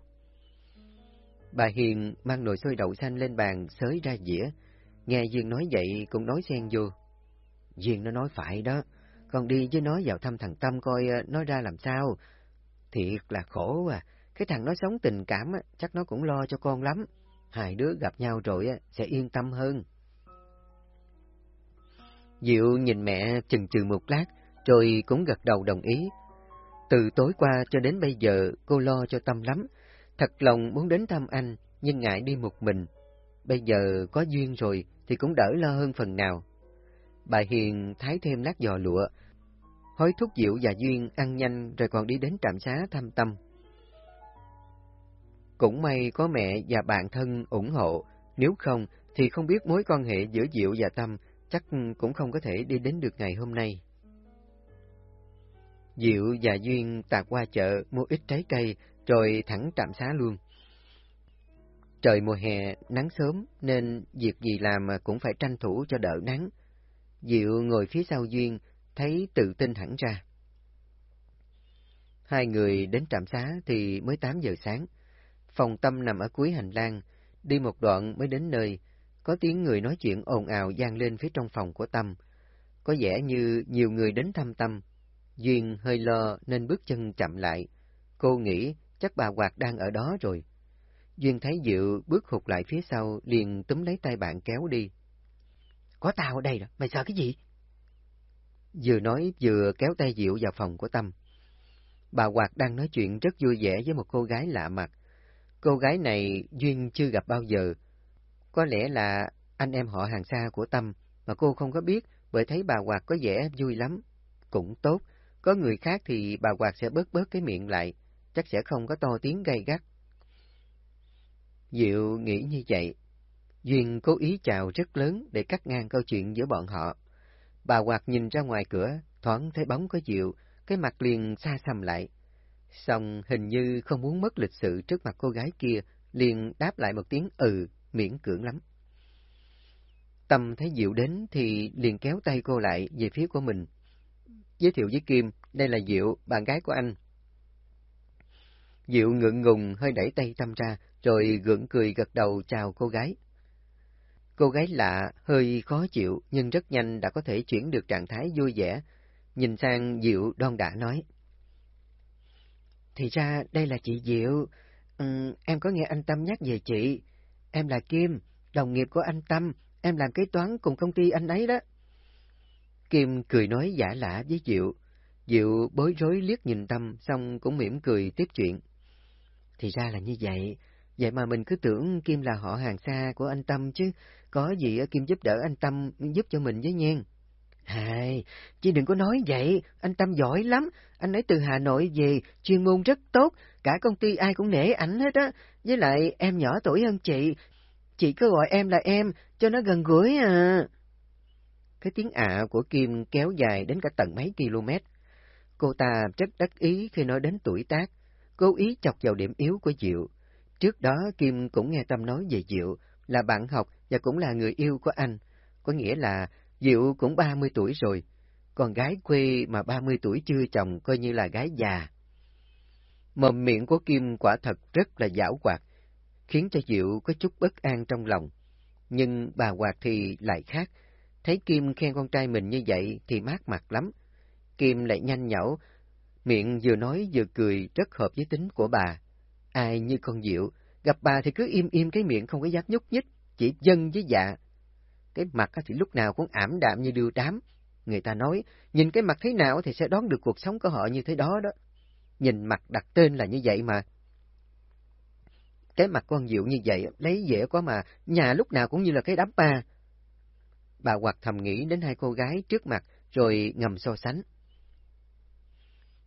Bà Hiền mang nồi xôi đậu xanh lên bàn xới ra dĩa, nghe Duyên nói vậy cũng nói xen vô. Duyên nó nói phải đó, con đi với nó vào thăm thằng Tâm coi ờ, nó ra làm sao. Thiệt là khổ à, cái thằng nó sống tình cảm chắc nó cũng lo cho con lắm. Hai đứa gặp nhau rồi sẽ yên tâm hơn. Diệu nhìn mẹ chừng chừng một lát, rồi cũng gật đầu đồng ý. Từ tối qua cho đến bây giờ, cô lo cho Tâm lắm. Thật lòng muốn đến thăm anh, nhưng ngại đi một mình. Bây giờ có duyên rồi, thì cũng đỡ lo hơn phần nào. Bà Hiền thái thêm lát giò lụa, hối thúc Diệu và Duyên ăn nhanh rồi còn đi đến trạm xá thăm Tâm. Cũng may có mẹ và bạn thân ủng hộ, nếu không thì không biết mối quan hệ giữa Diệu và Tâm chắc cũng không có thể đi đến được ngày hôm nay. Diệu và Duyên tạt qua chợ mua ít trái cây rồi thẳng trạm xá luôn. Trời mùa hè nắng sớm nên việc gì làm cũng phải tranh thủ cho đỡ nắng. Diệu ngồi phía sau Duyên thấy tự tin hẳn ra. Hai người đến trạm xá thì mới 8 giờ sáng. Phòng tâm nằm ở cuối hành lang, đi một đoạn mới đến nơi, có tiếng người nói chuyện ồn ào gian lên phía trong phòng của Tâm. Có vẻ như nhiều người đến thăm Tâm. Duyên hơi lo nên bước chân chậm lại. Cô nghĩ chắc bà Hoạt đang ở đó rồi. Duyên thấy Diệu bước hụt lại phía sau, liền túm lấy tay bạn kéo đi. Có tao ở đây rồi, mày sợ cái gì? Vừa nói vừa kéo tay Diệu vào phòng của Tâm. Bà Hoạt đang nói chuyện rất vui vẻ với một cô gái lạ mặt. Cô gái này Duyên chưa gặp bao giờ. Có lẽ là anh em họ hàng xa của Tâm, mà cô không có biết bởi thấy bà Hoạt có vẻ vui lắm. Cũng tốt, có người khác thì bà Hoạt sẽ bớt bớt cái miệng lại, chắc sẽ không có to tiếng gay gắt. Diệu nghĩ như vậy. Duyên cố ý chào rất lớn để cắt ngang câu chuyện giữa bọn họ. Bà Hoạt nhìn ra ngoài cửa, thoáng thấy bóng có Diệu, cái mặt liền xa xăm lại. Xong hình như không muốn mất lịch sự trước mặt cô gái kia, liền đáp lại một tiếng ừ, miễn cưỡng lắm. Tâm thấy Diệu đến thì liền kéo tay cô lại về phía của mình. Giới thiệu với Kim, đây là Diệu, bạn gái của anh. Diệu ngượng ngùng hơi đẩy tay Tâm ra, rồi gượng cười gật đầu chào cô gái. Cô gái lạ, hơi khó chịu, nhưng rất nhanh đã có thể chuyển được trạng thái vui vẻ. Nhìn sang Diệu đon đã nói. Thì ra đây là chị Diệu. Ừ, em có nghe anh Tâm nhắc về chị. Em là Kim, đồng nghiệp của anh Tâm. Em làm kế toán cùng công ty anh ấy đó. Kim cười nói giả lạ với Diệu. Diệu bối rối liếc nhìn Tâm, xong cũng mỉm cười tiếp chuyện. Thì ra là như vậy. Vậy mà mình cứ tưởng Kim là họ hàng xa của anh Tâm chứ. Có gì Kim giúp đỡ anh Tâm giúp cho mình với nhen. Hài, chị đừng có nói vậy, anh Tâm giỏi lắm, anh ấy từ Hà Nội về, chuyên môn rất tốt, cả công ty ai cũng nể ảnh hết á, với lại em nhỏ tuổi hơn chị, chị cứ gọi em là em, cho nó gần gũi à. Cái tiếng ạ của Kim kéo dài đến cả tận mấy km. Cô ta rất đắc ý khi nói đến tuổi tác, cố ý chọc vào điểm yếu của Diệu. Trước đó Kim cũng nghe Tâm nói về Diệu, là bạn học và cũng là người yêu của anh, có nghĩa là Diệu cũng 30 tuổi rồi, còn gái quê mà 30 tuổi chưa chồng coi như là gái già. Mồm miệng của Kim quả thật rất là giảo hoạt, khiến cho Diệu có chút bất an trong lòng. Nhưng bà Hoạt thì lại khác, thấy Kim khen con trai mình như vậy thì mát mặt lắm. Kim lại nhanh nhẩu, miệng vừa nói vừa cười rất hợp với tính của bà. Ai như con Diệu, gặp bà thì cứ im im cái miệng không có dám nhúc nhích, chỉ dân với dạ, cái mặt thì lúc nào cũng ảm đạm như đưa đám. Người ta nói, nhìn cái mặt thế nào thì sẽ đoán được cuộc sống của họ như thế đó đó. Nhìn mặt đặt tên là như vậy mà. Cái mặt con Diệu như vậy, lấy dễ quá mà, nhà lúc nào cũng như là cái đám ba. Bà hoặc thầm nghĩ đến hai cô gái trước mặt, rồi ngầm so sánh.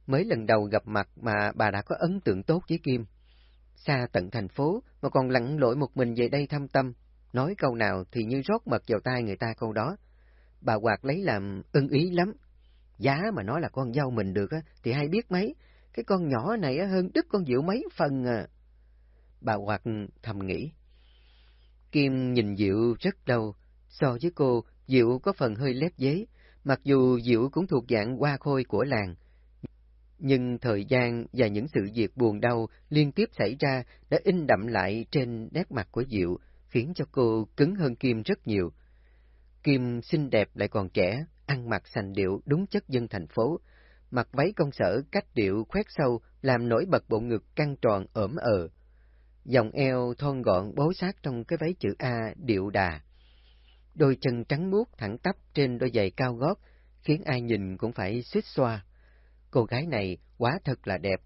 Mới lần đầu gặp mặt mà bà đã có ấn tượng tốt với Kim. Xa tận thành phố mà còn lặn lội một mình về đây thăm tâm, nói câu nào thì như rót mật vào tai người ta câu đó. Bà Hoạt lấy làm ưng ý lắm. Giá mà nói là con dâu mình được á, thì hay biết mấy, cái con nhỏ này á, hơn đứt con Diệu mấy phần à. Bà Hoạt thầm nghĩ. Kim nhìn Diệu rất lâu, so với cô Diệu có phần hơi lép dế, mặc dù Diệu cũng thuộc dạng hoa khôi của làng. Nhưng thời gian và những sự việc buồn đau liên tiếp xảy ra đã in đậm lại trên nét mặt của Diệu, khiến cho cô cứng hơn Kim rất nhiều. Kim xinh đẹp lại còn trẻ, ăn mặc sành điệu đúng chất dân thành phố, mặc váy công sở cách điệu khoét sâu làm nổi bật bộ ngực căng tròn ẩm ờ. Dòng eo thon gọn bố sát trong cái váy chữ A điệu đà. Đôi chân trắng muốt thẳng tắp trên đôi giày cao gót, khiến ai nhìn cũng phải suýt xoa. Cô gái này quá thật là đẹp.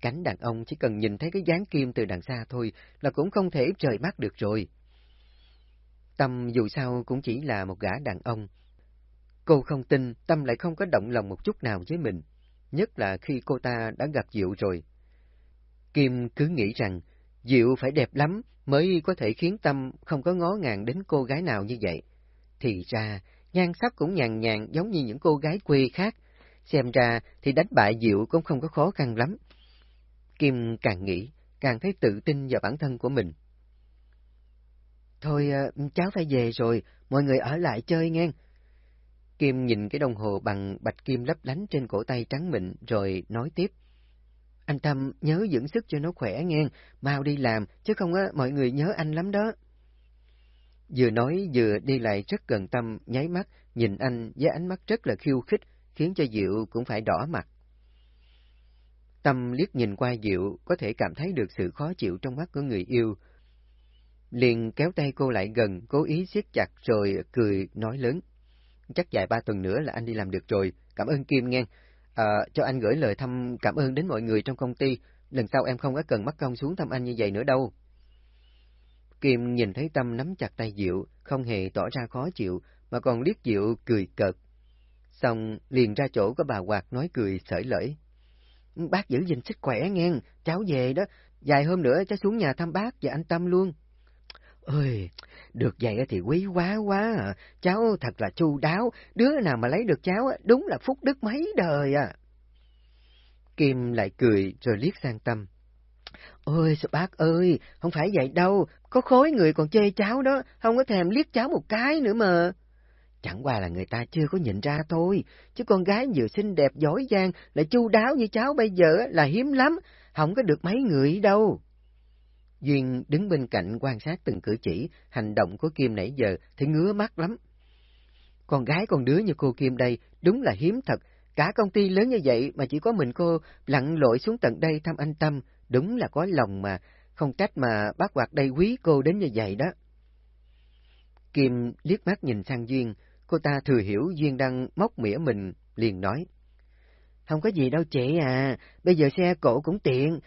Cánh đàn ông chỉ cần nhìn thấy cái dáng kim từ đằng xa thôi là cũng không thể rời mắt được rồi. Tâm dù sao cũng chỉ là một gã đàn ông. Cô không tin Tâm lại không có động lòng một chút nào với mình, nhất là khi cô ta đã gặp Diệu rồi. Kim cứ nghĩ rằng Diệu phải đẹp lắm mới có thể khiến Tâm không có ngó ngàng đến cô gái nào như vậy. Thì ra, nhan sắc cũng nhàn nhàn giống như những cô gái quê khác. Xem ra thì đánh bại Diệu cũng không có khó khăn lắm. Kim càng nghĩ, càng thấy tự tin vào bản thân của mình. Thôi, ờ, cháu phải về rồi, mọi người ở lại chơi nghe. Kim nhìn cái đồng hồ bằng bạch kim lấp lánh trên cổ tay trắng mịn rồi nói tiếp. Anh Tâm nhớ dưỡng sức cho nó khỏe nghe, mau đi làm, chứ không á mọi người nhớ anh lắm đó. Vừa nói vừa đi lại rất gần Tâm, nháy mắt, nhìn anh với ánh mắt rất là khiêu khích, khiến cho Diệu cũng phải đỏ mặt. Tâm liếc nhìn qua Diệu, có thể cảm thấy được sự khó chịu trong mắt của người yêu. Liền kéo tay cô lại gần, cố ý siết chặt rồi cười nói lớn. Chắc vài ba tuần nữa là anh đi làm được rồi, cảm ơn Kim nghe. À, cho anh gửi lời thăm cảm ơn đến mọi người trong công ty, lần sau em không có cần mắc công xuống thăm anh như vậy nữa đâu. Kim nhìn thấy Tâm nắm chặt tay Diệu, không hề tỏ ra khó chịu, mà còn liếc Diệu cười cợt. Xong liền ra chỗ có bà Hoạt nói cười sởi lởi. Bác giữ gìn sức khỏe nghe, cháu về đó, vài hôm nữa cháu xuống nhà thăm bác và anh Tâm luôn. Ơi, được vậy thì quý quá quá à. Cháu thật là chu đáo, đứa nào mà lấy được cháu đúng là phúc đức mấy đời à. Kim lại cười rồi liếc sang Tâm. Ôi, sao bác ơi, không phải vậy đâu, có khối người còn chê cháu đó, không có thèm liếc cháu một cái nữa mà. Chẳng qua là người ta chưa có nhìn ra thôi, chứ con gái vừa xinh đẹp giỏi giang lại chu đáo như cháu bây giờ là hiếm lắm, không có được mấy người đâu. Duyên đứng bên cạnh quan sát từng cử chỉ, hành động của Kim nãy giờ thì ngứa mắt lắm. Con gái con đứa như cô Kim đây đúng là hiếm thật, cả công ty lớn như vậy mà chỉ có mình cô lặn lội xuống tận đây thăm anh Tâm, đúng là có lòng mà, không trách mà bác Hoạt đây quý cô đến như vậy đó. Kim liếc mắt nhìn sang Duyên, cô ta thừa hiểu Duyên đang móc mỉa mình, liền nói. Không có gì đâu chị à, bây giờ xe cổ cũng tiện,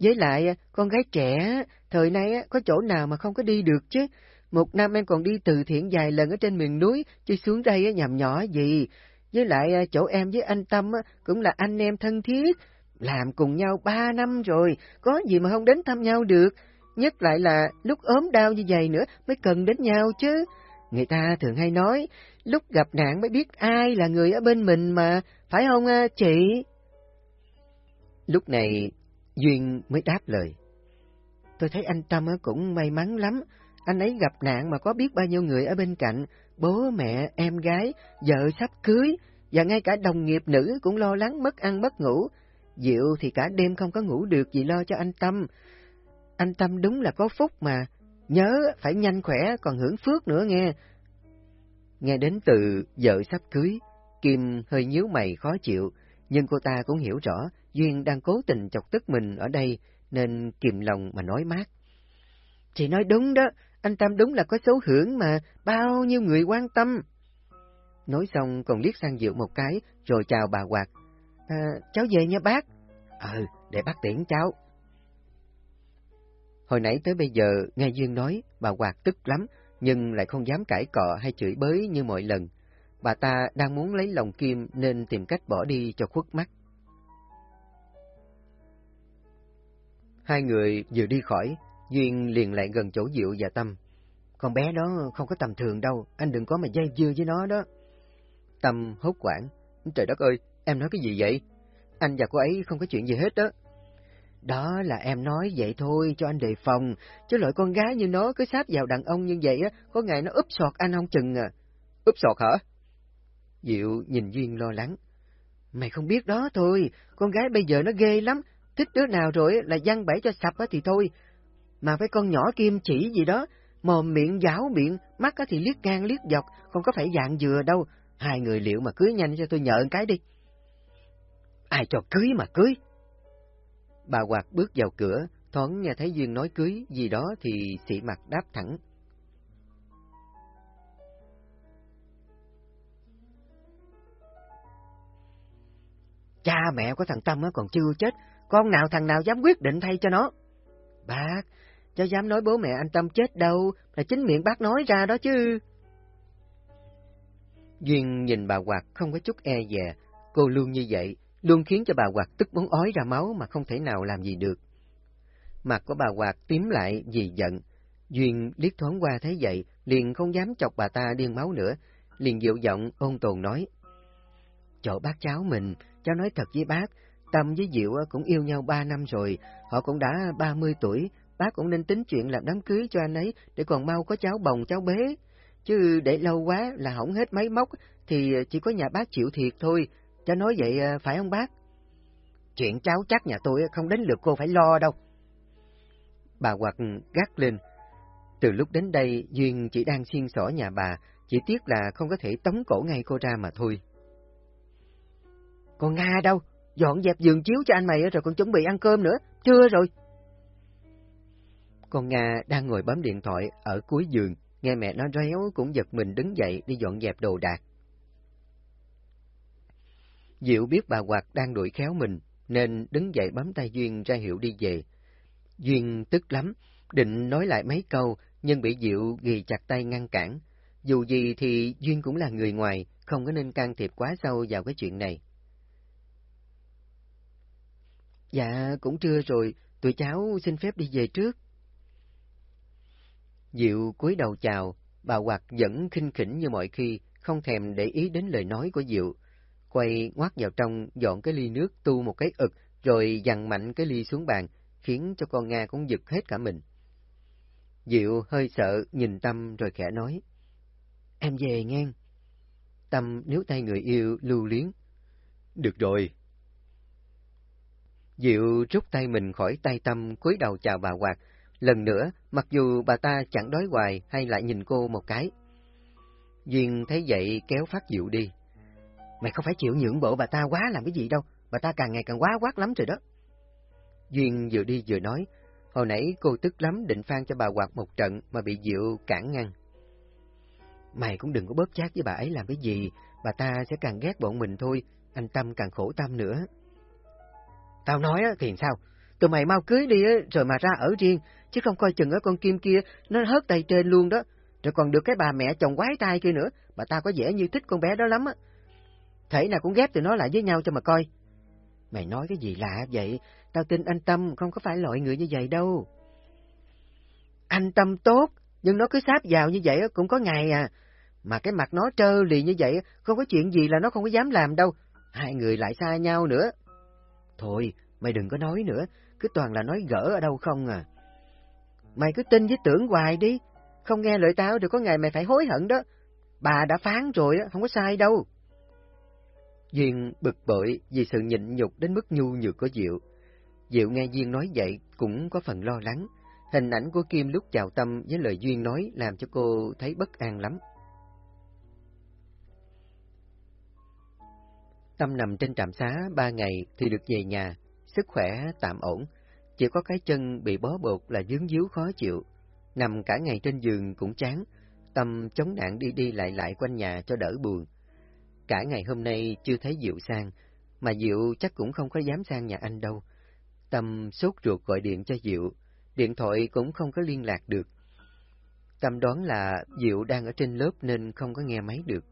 với lại, à, con gái trẻ, thời nay à, có chỗ nào mà không có đi được chứ. Một năm em còn đi từ thiện vài lần ở trên miền núi, chứ xuống đây à, nhầm nhỏ gì. Với lại, chỗ em với anh Tâm cũng là anh em thân thiết. Làm cùng nhau ba năm rồi, có gì mà không đến thăm nhau được. Nhất lại là lúc ốm đau như vậy nữa mới cần đến nhau chứ. Người ta thường hay nói, lúc gặp nạn mới biết ai là người ở bên mình mà, phải không à, chị? Lúc này, Duyên mới đáp lời. Tôi thấy anh Tâm cũng may mắn lắm, anh ấy gặp nạn mà có biết bao nhiêu người ở bên cạnh, bố mẹ, em gái, vợ sắp cưới, và ngay cả đồng nghiệp nữ cũng lo lắng mất ăn mất ngủ. Diệu thì cả đêm không có ngủ được vì lo cho anh Tâm. Anh Tâm đúng là có phúc mà, nhớ phải nhanh khỏe còn hưởng phước nữa nghe. Nghe đến từ vợ sắp cưới, Kim hơi nhíu mày khó chịu, nhưng cô ta cũng hiểu rõ Duyên đang cố tình chọc tức mình ở đây, nên kìm lòng mà nói mát. Chị nói đúng đó, anh tam đúng là có số hưởng mà, bao nhiêu người quan tâm. Nói xong còn liếc sang Diệu một cái, rồi chào bà Hoạt. À, cháu về nha bác. Ừ, để bác tiễn cháu. Hồi nãy tới bây giờ, nghe Duyên nói, bà Hoạt tức lắm, nhưng lại không dám cãi cọ hay chửi bới như mọi lần. Bà ta đang muốn lấy lòng Kim nên tìm cách bỏ đi cho khuất mắt. Hai người vừa đi khỏi, Duyên liền lại gần chỗ Diệu và Tâm. Con bé đó không có tầm thường đâu, anh đừng có mà dây dưa với nó đó. Tâm hốt quảng. Trời đất ơi, em nói cái gì vậy? Anh và cô ấy không có chuyện gì hết đó. Đó là em nói vậy thôi cho anh đề phòng, chứ loại con gái như nó cứ sáp vào đàn ông như vậy á, có ngày nó úp sọt anh không chừng à. úp sọt hả? Diệu nhìn Duyên lo lắng. Mày không biết đó thôi, con gái bây giờ nó ghê lắm, thích đứa nào rồi là văn bẫy cho sập thì thôi. Mà với con nhỏ kim chỉ gì đó, mồm miệng giáo miệng, mắt thì liếc ngang liếc dọc, không có phải dạng dừa đâu. Hai người liệu mà cưới nhanh cho tôi nhờ cái đi. Ai cho cưới mà cưới? Bà Hoạt bước vào cửa, thoáng nghe thấy Duyên nói cưới gì đó thì sĩ mặt đáp thẳng. Cha mẹ của thằng Tâm còn chưa chết, con nào thằng nào dám quyết định thay cho nó? Bác, cho dám nói bố mẹ anh Tâm chết đâu, là chính miệng bác nói ra đó chứ. Duyên nhìn bà Hoạt không có chút e dè, cô luôn như vậy, luôn khiến cho bà Hoạt tức muốn ói ra máu mà không thể nào làm gì được. Mặt của bà Hoạt tím lại vì giận. Duyên liếc thoáng qua thấy vậy, liền không dám chọc bà ta điên máu nữa, liền dịu giọng ôn tồn nói. Chỗ bác cháu mình, cháu nói thật với bác, Tâm với Diệu cũng yêu nhau ba năm rồi, họ cũng đã ba mươi tuổi, bác cũng nên tính chuyện làm đám cưới cho anh ấy để còn mau có cháu bồng cháu bế. Chứ để lâu quá là hỏng hết máy móc thì chỉ có nhà bác chịu thiệt thôi, cháu nói vậy ờ, phải không bác? Chuyện cháu chắc nhà tôi không đến lượt cô phải lo đâu. Bà Hoạt gắt lên. Từ lúc đến đây, Duyên chỉ đang xiên xỏ nhà bà, chỉ tiếc là không có thể tống cổ ngay cô ra mà thôi. Còn Nga đâu? Dọn dẹp giường chiếu cho anh mày rồi còn chuẩn bị ăn cơm nữa. Chưa rồi. Con Nga đang ngồi bấm điện thoại ở cuối giường, nghe mẹ nó réo cũng giật mình đứng dậy đi dọn dẹp đồ đạc. Diệu biết bà Hoạt đang đuổi khéo mình, nên đứng dậy bấm tay Duyên ra hiệu đi về. Duyên tức lắm, định nói lại mấy câu, nhưng bị Diệu ghi chặt tay ngăn cản. Dù gì thì Duyên cũng là người ngoài, không có nên can thiệp quá sâu vào cái chuyện này. Dạ, cũng trưa rồi, tụi cháu xin phép đi về trước. Diệu cúi đầu chào, bà Hoạt vẫn khinh khỉnh như mọi khi, không thèm để ý đến lời nói của Diệu. Quay ngoắt vào trong, dọn cái ly nước tu một cái ực, rồi dằn mạnh cái ly xuống bàn, khiến cho con Nga cũng giật hết cả mình. Diệu hơi sợ, nhìn Tâm rồi khẽ nói. Em về nghe. Tâm níu tay người yêu lưu luyến Được rồi, Diệu rút tay mình khỏi tay Tâm cúi đầu chào bà Hoạt. Lần nữa, mặc dù bà ta chẳng đói hoài hay lại nhìn cô một cái. Duyên thấy vậy kéo phát Diệu đi. Mày không phải chịu nhượng bộ bà ta quá làm cái gì đâu, bà ta càng ngày càng quá quát lắm rồi đó. Duyên vừa đi vừa nói, hồi nãy cô tức lắm định phan cho bà quạt một trận mà bị Diệu cản ngăn. Mày cũng đừng có bớt chát với bà ấy làm cái gì, bà ta sẽ càng ghét bọn mình thôi, anh Tâm càng khổ Tâm nữa. Tao nói thì sao? Tụi mày mau cưới đi rồi mà ra ở riêng, chứ không coi chừng ở con Kim kia, nó hớt tay trên luôn đó. Rồi còn được cái bà mẹ chồng quái tai kia nữa, bà ta có vẻ như thích con bé đó lắm á. Thể nào cũng ghép tụi nó lại với nhau cho mà coi. Mày nói cái gì lạ vậy? Tao tin anh Tâm không có phải loại người như vậy đâu. Anh Tâm tốt, nhưng nó cứ sáp vào như vậy cũng có ngày à. Mà cái mặt nó trơ lì như vậy, không có chuyện gì là nó không có dám làm đâu. Hai người lại xa nhau nữa. Thôi, mày đừng có nói nữa, cứ toàn là nói gỡ ở đâu không à. Mày cứ tin với tưởng hoài đi, không nghe lời tao thì có ngày mày phải hối hận đó. Bà đã phán rồi, không có sai đâu. Duyên bực bội vì sự nhịn nhục đến mức nhu nhược của Diệu. Diệu nghe Duyên nói vậy cũng có phần lo lắng. Hình ảnh của Kim lúc chào tâm với lời Duyên nói làm cho cô thấy bất an lắm. Tâm nằm trên trạm xá ba ngày thì được về nhà, sức khỏe tạm ổn, chỉ có cái chân bị bó bột là dướng díu khó chịu. Nằm cả ngày trên giường cũng chán, Tâm chống nạn đi đi lại lại quanh nhà cho đỡ buồn. Cả ngày hôm nay chưa thấy Diệu sang, mà Diệu chắc cũng không có dám sang nhà anh đâu. Tâm sốt ruột gọi điện cho Diệu, điện thoại cũng không có liên lạc được. Tâm đoán là Diệu đang ở trên lớp nên không có nghe máy được.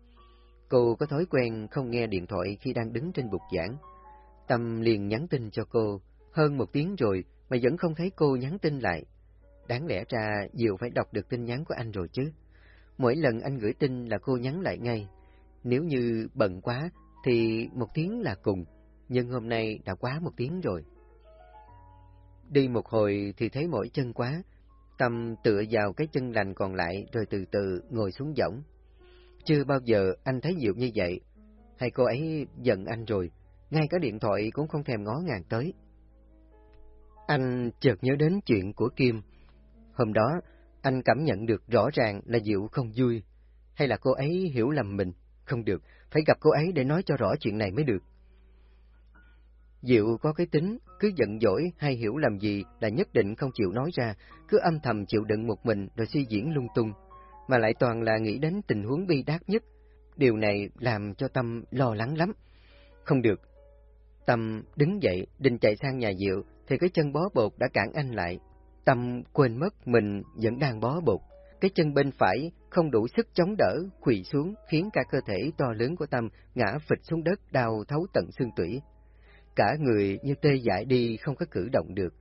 Cô có thói quen không nghe điện thoại khi đang đứng trên bục giảng. Tâm liền nhắn tin cho cô, hơn một tiếng rồi mà vẫn không thấy cô nhắn tin lại. Đáng lẽ ra Diệu phải đọc được tin nhắn của anh rồi chứ. Mỗi lần anh gửi tin là cô nhắn lại ngay. Nếu như bận quá thì một tiếng là cùng, nhưng hôm nay đã quá một tiếng rồi. Đi một hồi thì thấy mỗi chân quá, Tâm tựa vào cái chân lành còn lại rồi từ từ ngồi xuống võng. chưa bao giờ anh thấy Diệu như vậy. Hay cô ấy giận anh rồi, ngay cả điện thoại cũng không thèm ngó ngàng tới. Anh chợt nhớ đến chuyện của Kim. Hôm đó, anh cảm nhận được rõ ràng là Diệu không vui. Hay là cô ấy hiểu lầm mình? Không được, phải gặp cô ấy để nói cho rõ chuyện này mới được. Diệu có cái tính, cứ giận dỗi hay hiểu làm gì là nhất định không chịu nói ra, cứ âm thầm chịu đựng một mình rồi suy diễn lung tung, mà lại toàn là nghĩ đến tình huống bi đát nhất. Điều này làm cho Tâm lo lắng lắm. Không được. Tâm đứng dậy, định chạy sang nhà Diệu, thì cái chân bó bột đã cản anh lại. Tâm quên mất mình vẫn đang bó bột. Cái chân bên phải không đủ sức chống đỡ, quỳ xuống, khiến cả cơ thể to lớn của Tâm ngã phịch xuống đất đau thấu tận xương tủy. Cả người như tê dại đi không có cử động được.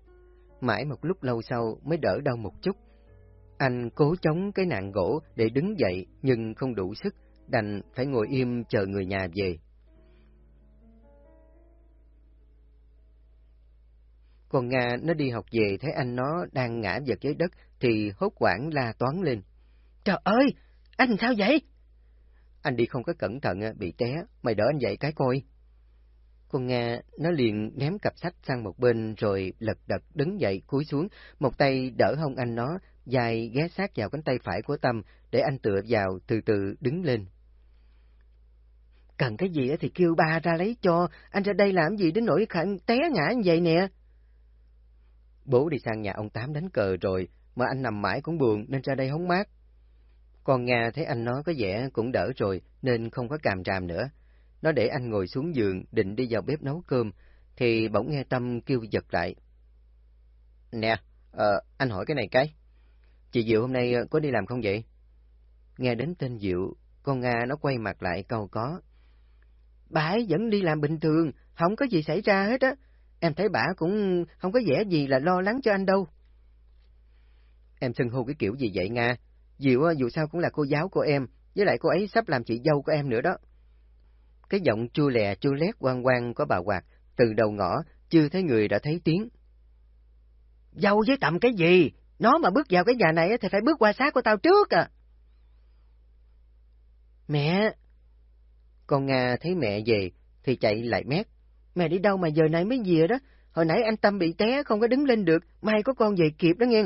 Mãi một lúc lâu sau mới đỡ đau một chút. Anh cố chống cái nạn gỗ để đứng dậy nhưng không đủ sức, đành phải ngồi im chờ người nhà về. Còn Nga nó đi học về thấy anh nó đang ngã vật dưới đất thì hốt quảng la toán lên. Trời ơi, anh sao vậy? Anh đi không có cẩn thận à, bị té, mày đỡ anh dậy cái coi. Con Nga nó liền ném cặp sách sang một bên rồi lật đật đứng dậy cúi xuống, một tay đỡ hông anh nó, dài ghé sát vào cánh tay phải của Tâm để anh tựa vào từ từ đứng lên. Cần cái gì thì kêu ba ra lấy cho, anh ra đây làm gì đến nỗi khả té ngã như vậy nè. Bố đi sang nhà ông Tám đánh cờ rồi, mà anh nằm mãi cũng buồn nên ra đây hóng mát. Con Nga thấy anh nó có vẻ cũng đỡ rồi nên không có càm ràm nữa. Nó để anh ngồi xuống giường định đi vào bếp nấu cơm, thì bỗng nghe Tâm kêu giật lại. Nè, ờ, anh hỏi cái này cái. Chị Diệu hôm nay ờ, có đi làm không vậy? Nghe đến tên Diệu, con Nga nó quay mặt lại câu có. Bà ấy vẫn đi làm bình thường, không có gì xảy ra hết á. Em thấy bà cũng không có vẻ gì là lo lắng cho anh đâu. Em xưng hô cái kiểu gì vậy Nga? Diệu dù sao cũng là cô giáo của em, với lại cô ấy sắp làm chị dâu của em nữa đó. Cái giọng chua lè chua lét quang quang của bà Hoạt, từ đầu ngõ, chưa thấy người đã thấy tiếng. Dâu với tầm cái gì? Nó mà bước vào cái nhà này thì phải bước qua xác của tao trước à. Mẹ! Con Nga thấy mẹ về thì chạy lại mét. Mẹ đi đâu mà giờ này mới về đó? Hồi nãy anh Tâm bị té không có đứng lên được, may có con về kịp đó nghe.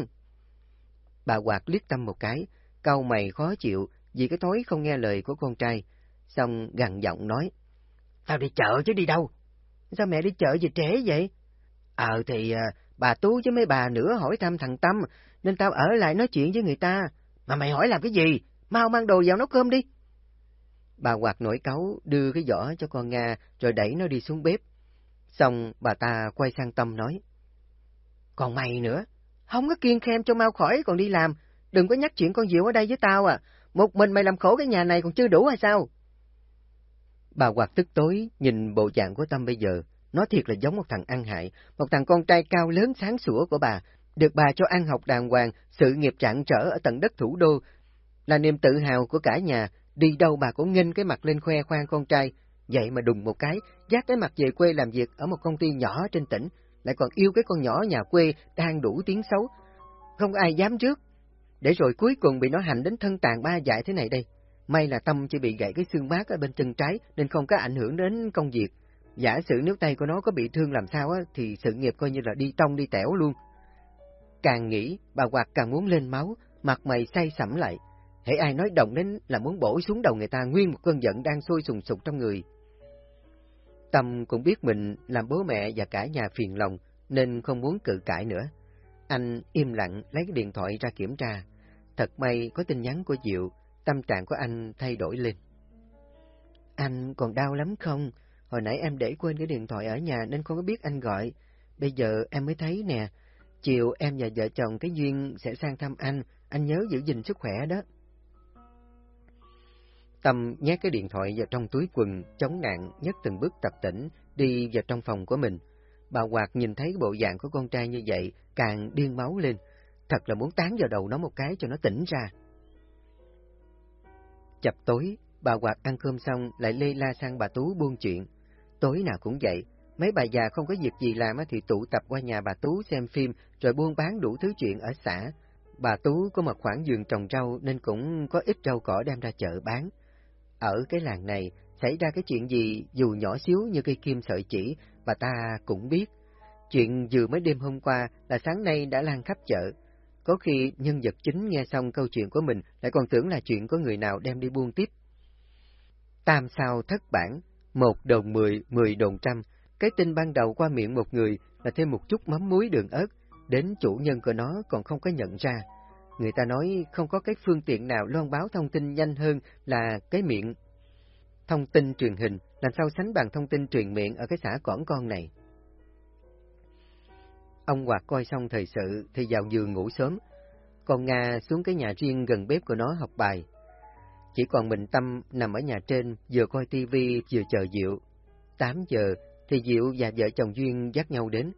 Bà Hoạt liếc Tâm một cái, cau mày khó chịu vì cái thói không nghe lời của con trai, xong gằn giọng nói. Tao đi chợ chứ đi đâu? Sao mẹ đi chợ về trễ vậy? Ờ thì à, bà Tú với mấy bà nữa hỏi thăm thằng Tâm, nên tao ở lại nói chuyện với người ta. Mà mày hỏi làm cái gì? Mau mang đồ vào nấu cơm đi. Bà Hoạt nổi cáu đưa cái giỏ cho con Nga rồi đẩy nó đi xuống bếp. Xong bà ta quay sang Tâm nói. Còn mày nữa, không có kiên khem cho mau khỏi còn đi làm, đừng có nhắc chuyện con Diệu ở đây với tao à, một mình mày làm khổ cái nhà này còn chưa đủ hay sao? Bà Hoạt tức tối nhìn bộ dạng của Tâm bây giờ, nó thiệt là giống một thằng ăn hại, một thằng con trai cao lớn sáng sủa của bà, được bà cho ăn học đàng hoàng, sự nghiệp trạng trở ở tận đất thủ đô, là niềm tự hào của cả nhà, đi đâu bà cũng nghênh cái mặt lên khoe khoang con trai, vậy mà đùng một cái, dắt cái mặt về quê làm việc ở một công ty nhỏ trên tỉnh, lại còn yêu cái con nhỏ nhà quê đang đủ tiếng xấu. Không ai dám trước, để rồi cuối cùng bị nó hành đến thân tàn ba dại thế này đây. May là Tâm chỉ bị gãy cái xương bát ở bên chân trái nên không có ảnh hưởng đến công việc. Giả sử nếu tay của nó có bị thương làm sao á, thì sự nghiệp coi như là đi tông đi tẻo luôn. Càng nghĩ, bà Hoạt càng muốn lên máu, mặt mày say sẩm lại. Hãy ai nói động đến là muốn bổ xuống đầu người ta nguyên một cơn giận đang sôi sùng sục trong người. Tâm cũng biết mình làm bố mẹ và cả nhà phiền lòng, nên không muốn cự cãi nữa. Anh im lặng lấy cái điện thoại ra kiểm tra. Thật may có tin nhắn của Diệu, tâm trạng của anh thay đổi lên. Anh còn đau lắm không? Hồi nãy em để quên cái điện thoại ở nhà nên không có biết anh gọi. Bây giờ em mới thấy nè. Chiều em và vợ chồng cái Duyên sẽ sang thăm anh, anh nhớ giữ gìn sức khỏe đó. Tâm nhét cái điện thoại vào trong túi quần, chống nạn, nhấc từng bước tập tỉnh, đi vào trong phòng của mình. Bà Hoạt nhìn thấy bộ dạng của con trai như vậy, càng điên máu lên. Thật là muốn tán vào đầu nó một cái cho nó tỉnh ra. Chập tối, bà Hoạt ăn cơm xong lại lê la sang bà Tú buôn chuyện. Tối nào cũng vậy, mấy bà già không có việc gì làm thì tụ tập qua nhà bà Tú xem phim rồi buôn bán đủ thứ chuyện ở xã. Bà Tú có một khoảng vườn trồng rau nên cũng có ít rau cỏ đem ra chợ bán. Ở cái làng này, xảy ra cái chuyện gì dù nhỏ xíu như cây kim sợi chỉ, mà ta cũng biết. Chuyện vừa mới đêm hôm qua là sáng nay đã lan khắp chợ. Có khi nhân vật chính nghe xong câu chuyện của mình lại còn tưởng là chuyện có người nào đem đi buôn tiếp. Tam sao thất bản, một đồng mười, mười đồng trăm. Cái tin ban đầu qua miệng một người là thêm một chút mắm muối đường ớt, đến chủ nhân của nó còn không có nhận ra. Người ta nói không có cái phương tiện nào loan báo thông tin nhanh hơn là cái miệng. Thông tin truyền hình làm sao sánh bằng thông tin truyền miệng ở cái xã Quảng Con này. Ông Hoạt coi xong thời sự thì vào giường ngủ sớm, còn Nga xuống cái nhà riêng gần bếp của nó học bài. Chỉ còn mình Tâm nằm ở nhà trên, vừa coi tivi vừa chờ Diệu. 8 giờ thì Diệu và vợ chồng Duyên dắt nhau đến.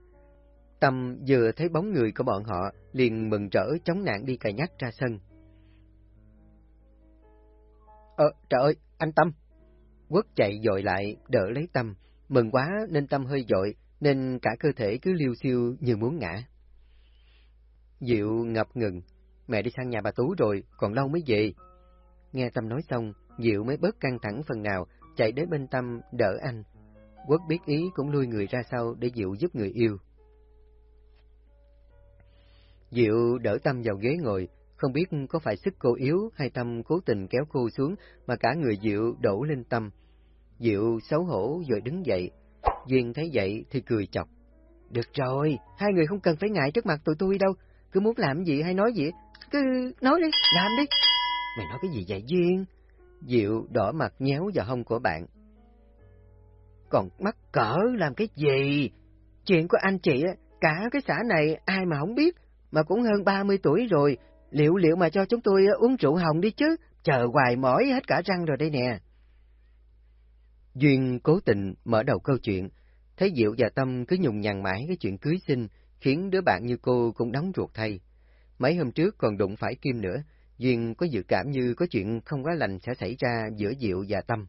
Tâm vừa thấy bóng người của bọn họ, liền mừng rỡ chống nạn đi cài nhắc ra sân. Ờ, trời ơi, anh Tâm! Quốc chạy dội lại, đỡ lấy Tâm, mừng quá nên Tâm hơi dội, nên cả cơ thể cứ liêu siêu như muốn ngã. Diệu ngập ngừng, mẹ đi sang nhà bà Tú rồi, còn lâu mới về. Nghe Tâm nói xong, Diệu mới bớt căng thẳng phần nào, chạy đến bên Tâm đỡ anh. Quốc biết ý cũng lui người ra sau để Diệu giúp người yêu. Diệu đỡ Tâm vào ghế ngồi, không biết có phải sức cô yếu hay Tâm cố tình kéo cô xuống mà cả người Diệu đổ lên Tâm. Diệu xấu hổ rồi đứng dậy, Duyên thấy vậy thì cười chọc. Được rồi, hai người không cần phải ngại trước mặt tụi tôi đâu, cứ muốn làm gì hay nói gì, cứ nói đi, làm đi. Mày nói cái gì vậy Duyên? Diệu đỏ mặt nhéo vào hông của bạn. Còn mắc cỡ làm cái gì? Chuyện của anh chị, cả cái xã này ai mà không biết, mà cũng hơn 30 tuổi rồi, liệu liệu mà cho chúng tôi ờ, uống rượu hồng đi chứ, chờ hoài mỏi hết cả răng rồi đây nè. Duyên cố tình mở đầu câu chuyện, thấy Diệu và Tâm cứ nhùng nhằn mãi cái chuyện cưới sinh, khiến đứa bạn như cô cũng đóng ruột thay. Mấy hôm trước còn đụng phải Kim nữa, Duyên có dự cảm như có chuyện không quá lành sẽ xảy ra giữa Diệu và Tâm.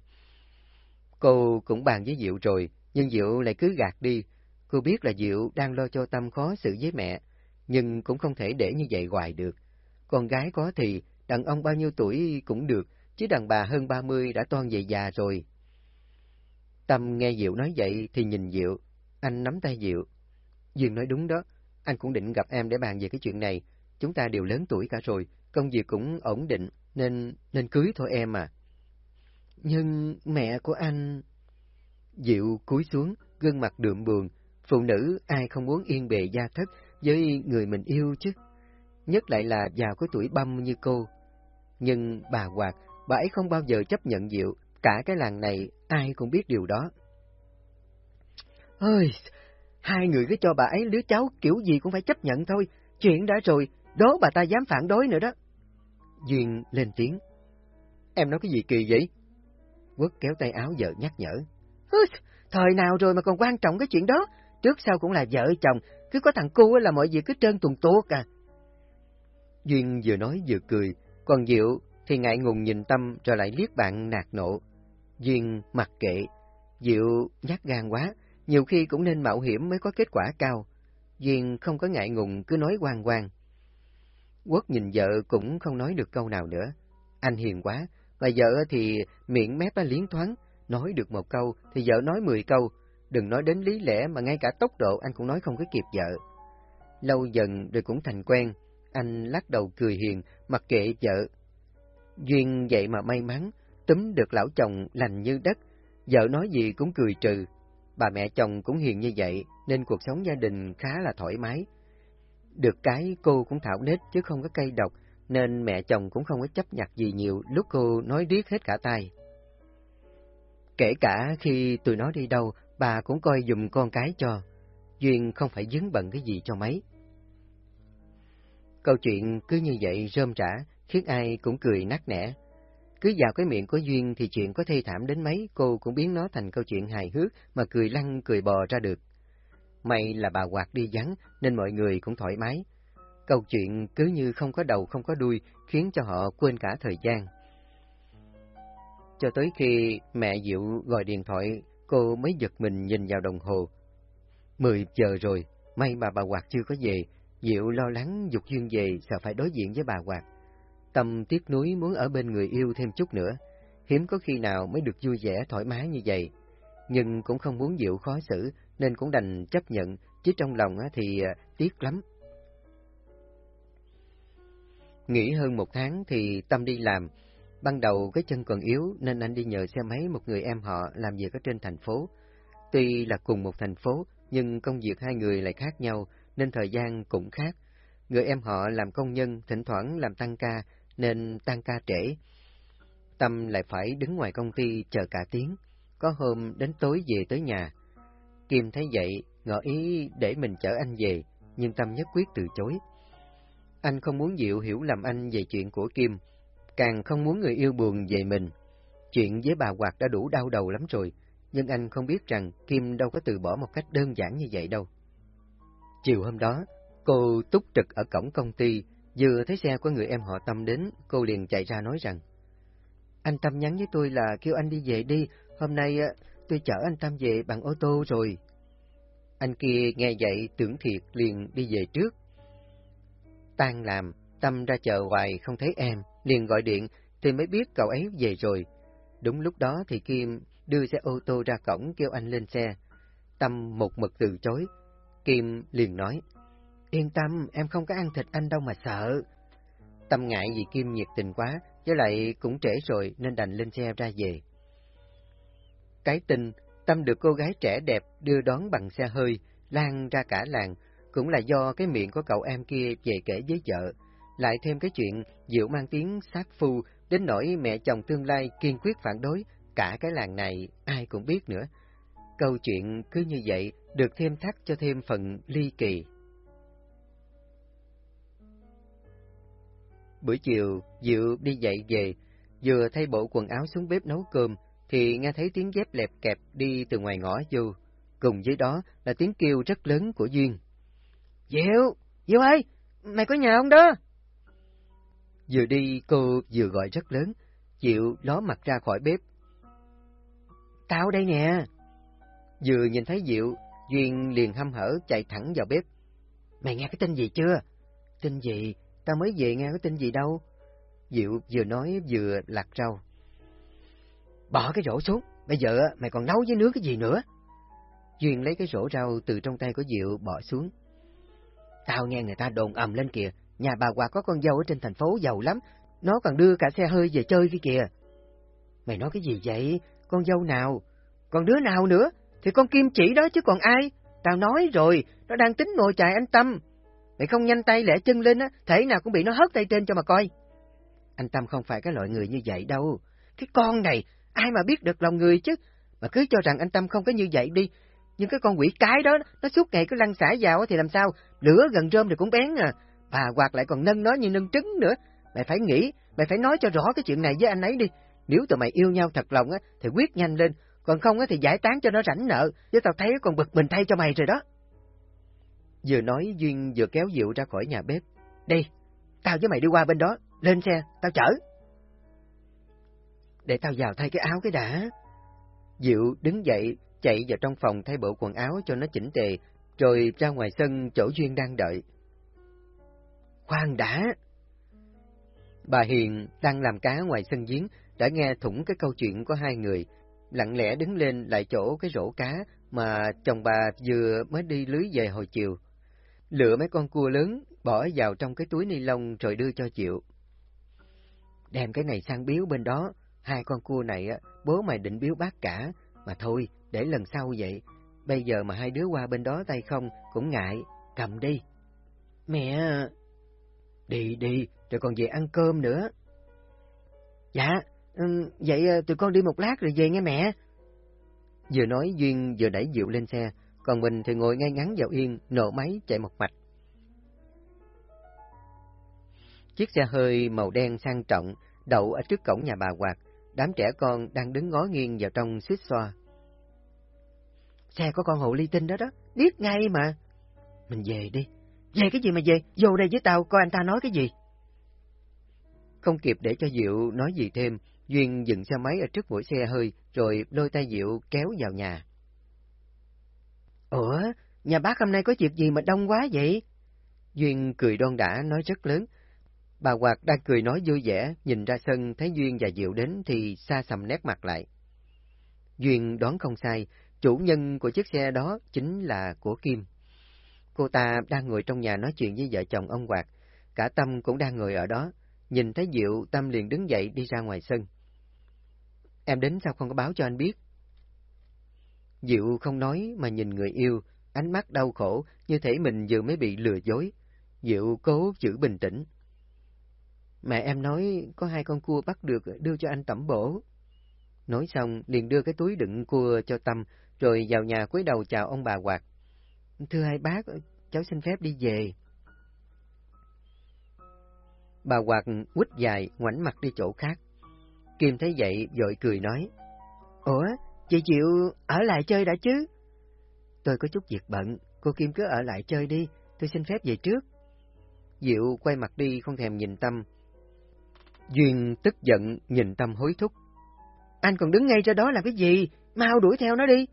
Cô cũng bàn với Diệu rồi, nhưng Diệu lại cứ gạt đi. Cô biết là Diệu đang lo cho Tâm khó xử với mẹ, nhưng cũng không thể để như vậy hoài được. Con gái có thì, đàn ông bao nhiêu tuổi cũng được, chứ đàn bà hơn ba mươi đã toan về già rồi. Tâm nghe Diệu nói vậy thì nhìn Diệu, anh nắm tay Diệu. Duyên nói đúng đó, anh cũng định gặp em để bàn về cái chuyện này, chúng ta đều lớn tuổi cả rồi, công việc cũng ổn định, nên nên cưới thôi em à. Nhưng mẹ của anh... Diệu cúi xuống, gương mặt đượm buồn, phụ nữ ai không muốn yên bề gia thất với người mình yêu chứ, nhất lại là già có tuổi băm như cô. Nhưng bà Hoạt, bà ấy không bao giờ chấp nhận Diệu, cả cái làng này ai cũng biết điều đó. Ơi, hai người cứ cho bà ấy đứa cháu kiểu gì cũng phải chấp nhận thôi, chuyện đã rồi, đố bà ta dám phản đối nữa đó. Duyên lên tiếng. Em nói cái gì kỳ vậy? Quốc kéo tay áo vợ nhắc nhở. Thời nào rồi mà còn quan trọng cái chuyện đó, trước sau cũng là vợ chồng, cứ có thằng cu là mọi việc cứ trơn tuần tuột à. Duyên vừa nói vừa cười, còn Diệu thì ngại ngùng nhìn Tâm rồi lại liếc bạn nạt nộ. Duyên mặc kệ, Diệu nhát gan quá, nhiều khi cũng nên mạo hiểm mới có kết quả cao. Duyên không có ngại ngùng cứ nói quang quang. Quốc nhìn vợ cũng không nói được câu nào nữa. Anh hiền quá, mà vợ thì miệng mép liến thoáng, nói được một câu thì vợ nói mười câu, đừng nói đến lý lẽ mà ngay cả tốc độ anh cũng nói không có kịp vợ. Lâu dần rồi cũng thành quen, anh lắc đầu cười hiền, mặc kệ vợ. Duyên vậy mà may mắn, túm được lão chồng lành như đất, vợ nói gì cũng cười trừ. Bà mẹ chồng cũng hiền như vậy, nên cuộc sống gia đình khá là thoải mái. Được cái cô cũng thảo nết chứ không có cây độc, nên mẹ chồng cũng không có chấp nhặt gì nhiều lúc cô nói riết hết cả tay. Kể cả khi tôi nói đi đâu, bà cũng coi dùm con cái cho. Duyên không phải dứng bận cái gì cho mấy. Câu chuyện cứ như vậy rơm rã, khiến ai cũng cười nát nẻ. Cứ vào cái miệng của Duyên thì chuyện có thê thảm đến mấy, cô cũng biến nó thành câu chuyện hài hước mà cười lăn cười bò ra được. May là bà quạt đi vắng nên mọi người cũng thoải mái. Câu chuyện cứ như không có đầu không có đuôi, khiến cho họ quên cả thời gian. Cho tới khi mẹ Diệu gọi điện thoại, cô mới giật mình nhìn vào đồng hồ. Mười giờ rồi, may mà bà quạt chưa có về, Diệu lo lắng dục duyên về sợ phải đối diện với bà Hoạt. Tâm tiếc nuối muốn ở bên người yêu thêm chút nữa. hiếm có khi nào mới được vui vẻ thoải mái như vậy. Nhưng cũng không muốn Diệu khó xử, nên cũng đành chấp nhận, chứ trong lòng thì à, tiếc lắm. Nghỉ hơn một tháng thì Tâm đi làm. Ban đầu cái chân còn yếu nên anh đi nhờ xe máy một người em họ làm việc ở trên thành phố. Tuy là cùng một thành phố, nhưng công việc hai người lại khác nhau, nên thời gian cũng khác. Người em họ làm công nhân, thỉnh thoảng làm tăng ca, nên tăng ca trễ. Tâm lại phải đứng ngoài công ty chờ cả tiếng, có hôm đến tối về tới nhà. Kim thấy vậy, ngỏ ý để mình chở anh về, nhưng Tâm nhất quyết từ chối. Anh không muốn Diệu hiểu lầm anh về chuyện của Kim, càng không muốn người yêu buồn về mình. Chuyện với bà Hoạt đã đủ đau đầu lắm rồi, nhưng anh không biết rằng Kim đâu có từ bỏ một cách đơn giản như vậy đâu. Chiều hôm đó, cô túc trực ở cổng công ty, vừa thấy xe của người em họ Tâm đến, cô liền chạy ra nói rằng, Anh Tâm nhắn với tôi là kêu anh đi về đi, hôm nay ờ, tôi chở anh Tâm về bằng ô tô rồi. Anh kia nghe vậy tưởng thiệt liền đi về trước. Tan làm, Tâm ra chờ hoài không thấy em, liền gọi điện thì mới biết cậu ấy về rồi. Đúng lúc đó thì Kim đưa xe ô tô ra cổng kêu anh lên xe. Tâm một mực từ chối. Kim liền nói, Yên tâm, em không có ăn thịt anh đâu mà sợ. Tâm ngại vì Kim nhiệt tình quá, với lại cũng trễ rồi nên đành lên xe ra về. Cái tin, Tâm được cô gái trẻ đẹp đưa đón bằng xe hơi, lan ra cả làng, cũng là do cái miệng của cậu em kia về kể với vợ. Lại thêm cái chuyện Diệu mang tiếng sát phu, đến nỗi mẹ chồng tương lai kiên quyết phản đối, cả cái làng này ai cũng biết nữa. Câu chuyện cứ như vậy được thêm thắt cho thêm phần ly kỳ. Buổi chiều, Diệu đi dậy về, vừa thay bộ quần áo xuống bếp nấu cơm, thì nghe thấy tiếng dép lẹp kẹp đi từ ngoài ngõ vô. Cùng với đó là tiếng kêu rất lớn của Duyên. Diệu! Diệu ơi! Mày có nhà không đó? Vừa đi cô vừa gọi rất lớn, Diệu ló mặt ra khỏi bếp. Tao đây nè! Vừa nhìn thấy Diệu, Duyên liền hăm hở chạy thẳng vào bếp. Mày nghe cái tin gì chưa? Tin gì? Tao mới về nghe cái tin gì đâu. Diệu vừa nói vừa lặt rau. Bỏ cái rổ xuống, bây giờ mày còn nấu với nước cái gì nữa? Duyên lấy cái rổ rau từ trong tay của Diệu bỏ xuống. Tao nghe người ta đồn ầm lên kìa, nhà bà Hòa có con dâu ở trên thành phố giàu lắm, nó còn đưa cả xe hơi về chơi kia kìa. Mày nói cái gì vậy? Con dâu nào? Còn đứa nào nữa? Thì con Kim chỉ đó chứ còn ai? Tao nói rồi, nó đang tính ngồi chạy anh Tâm. Mày không nhanh tay lẻ chân lên á, thể nào cũng bị nó hất tay trên cho mà coi. Anh Tâm không phải cái loại người như vậy đâu. Cái con này, ai mà biết được lòng người chứ? Mà cứ cho rằng anh Tâm không có như vậy đi. Nhưng cái con quỷ cái đó, nó suốt ngày cứ lăn xả vào thì làm sao? Lửa gần rơm thì cũng bén à. Bà quạt lại còn nâng nó như nâng trứng nữa. Mày phải nghĩ, mày phải nói cho rõ cái chuyện này với anh ấy đi. Nếu tụi mày yêu nhau thật lòng á, thì quyết nhanh lên. Còn không thì giải tán cho nó rảnh nợ. Chứ tao thấy còn bực mình thay cho mày rồi đó. Vừa nói Duyên vừa kéo Diệu ra khỏi nhà bếp. Đi, tao với mày đi qua bên đó, lên xe, tao chở. Để tao vào thay cái áo cái đã. Diệu đứng dậy, chạy vào trong phòng thay bộ quần áo cho nó chỉnh tề, rồi ra ngoài sân chỗ Duyên đang đợi. Khoan đã! Bà Hiền đang làm cá ngoài sân giếng, đã nghe thủng cái câu chuyện của hai người, lặng lẽ đứng lên lại chỗ cái rổ cá mà chồng bà vừa mới đi lưới về hồi chiều. Lựa mấy con cua lớn, bỏ vào trong cái túi ni lông rồi đưa cho chịu. Đem cái này sang biếu bên đó, hai con cua này bố mày định biếu bác cả, mà thôi, để lần sau vậy. Bây giờ mà hai đứa qua bên đó tay không, cũng ngại, cầm đi. Mẹ... Đi đi, rồi còn về ăn cơm nữa. Dạ, vậy ờ, tụi con đi một lát rồi về nghe mẹ. Vừa nói Duyên vừa đẩy Diệu lên xe, còn mình thì ngồi ngay ngắn vào yên, nổ máy chạy một mạch. Chiếc xe hơi màu đen sang trọng đậu ở trước cổng nhà bà Hoạt, đám trẻ con đang đứng ngó nghiêng vào trong suýt xoa. Xe có con hồ ly tinh đó đó, biết ngay mà. Mình về đi. Về cái gì mà về, vô đây với tao coi anh ta nói cái gì. Không kịp để cho Diệu nói gì thêm, Duyên dừng xe máy ở trước mũi xe hơi, rồi đôi tay Diệu kéo vào nhà. Ủa, nhà bác hôm nay có chuyện gì mà đông quá vậy? Duyên cười đon đã nói rất lớn. Bà Hoạt đang cười nói vui vẻ, nhìn ra sân thấy Duyên và Diệu đến thì xa sầm nét mặt lại. Duyên đoán không sai, chủ nhân của chiếc xe đó chính là của Kim. Cô ta đang ngồi trong nhà nói chuyện với vợ chồng ông Hoạt, cả Tâm cũng đang ngồi ở đó, nhìn thấy Diệu Tâm liền đứng dậy đi ra ngoài sân. Em đến sao không có báo cho anh biết? Diệu không nói mà nhìn người yêu, ánh mắt đau khổ như thể mình vừa mới bị lừa dối. Diệu cố giữ bình tĩnh. Mẹ em nói có hai con cua bắt được đưa cho anh tẩm bổ. Nói xong, liền đưa cái túi đựng cua cho Tâm, rồi vào nhà cúi đầu chào ông bà Hoạt. Thưa hai bác, cháu xin phép đi về. Bà Hoạt quýt dài, ngoảnh mặt đi chỗ khác. Kim thấy vậy, vội cười nói. Ủa, chị chịu ở lại chơi đã chứ? Tôi có chút việc bận, cô Kim cứ ở lại chơi đi, tôi xin phép về trước. Diệu quay mặt đi không thèm nhìn Tâm. Duyên tức giận nhìn Tâm hối thúc. Anh còn đứng ngay ra đó làm cái gì? Mau đuổi theo nó đi.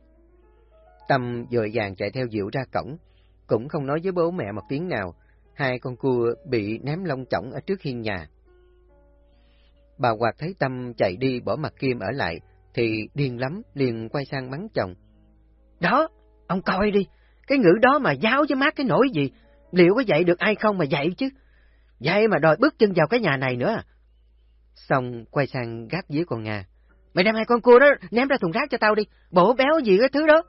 Tâm dội vàng chạy theo Diệu ra cổng, cũng không nói với bố mẹ một tiếng nào. Hai con cua bị ném lông chỏng ở trước hiên nhà. Bà Hoạt thấy Tâm chạy đi bỏ mặt Kim ở lại, thì điên lắm, liền quay sang mắng chồng. Đó, ông coi đi, cái ngữ đó mà giáo với mát cái nỗi gì, liệu có dạy được ai không mà dạy chứ? Dạy mà đòi bước chân vào cái nhà này nữa à? Xong quay sang gác dưới con Nga. Mày đem hai con cua đó ném ra thùng rác cho tao đi, bổ béo gì cái thứ đó.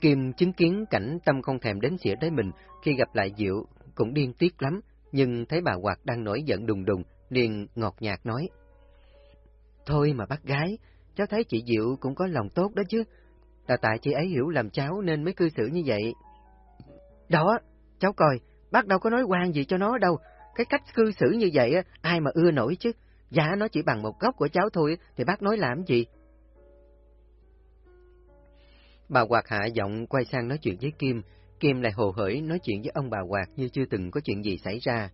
Kim chứng kiến cảnh Tâm không thèm đến xỉa tới mình khi gặp lại Diệu cũng điên tiết lắm, nhưng thấy bà Hoạt đang nổi giận đùng đùng, liền ngọt nhạt nói. Thôi mà bác gái, cháu thấy chị Diệu cũng có lòng tốt đó chứ, là tại chị ấy hiểu làm cháu nên mới cư xử như vậy. Đó, cháu coi, bác đâu có nói quan gì cho nó đâu, cái cách cư xử như vậy ai mà ưa nổi chứ, giá nó chỉ bằng một góc của cháu thôi thì bác nói làm gì. Bà Hoạt hạ giọng quay sang nói chuyện với Kim, Kim lại hồ hởi nói chuyện với ông bà Hoạt như chưa từng có chuyện gì xảy ra.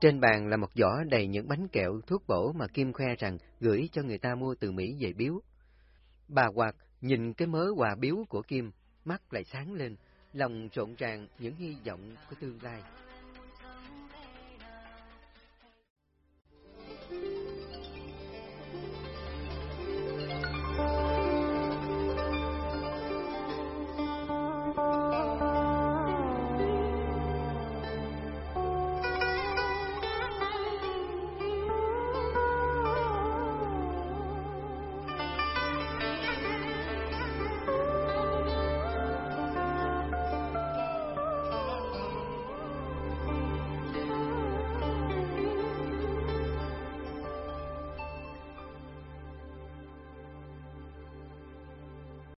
Trên bàn là một giỏ đầy những bánh kẹo, thuốc bổ mà Kim khoe rằng gửi cho người ta mua từ Mỹ về biếu. Bà Hoạt nhìn cái mớ quà biếu của Kim, mắt lại sáng lên, lòng rộn ràng những hy vọng của tương lai.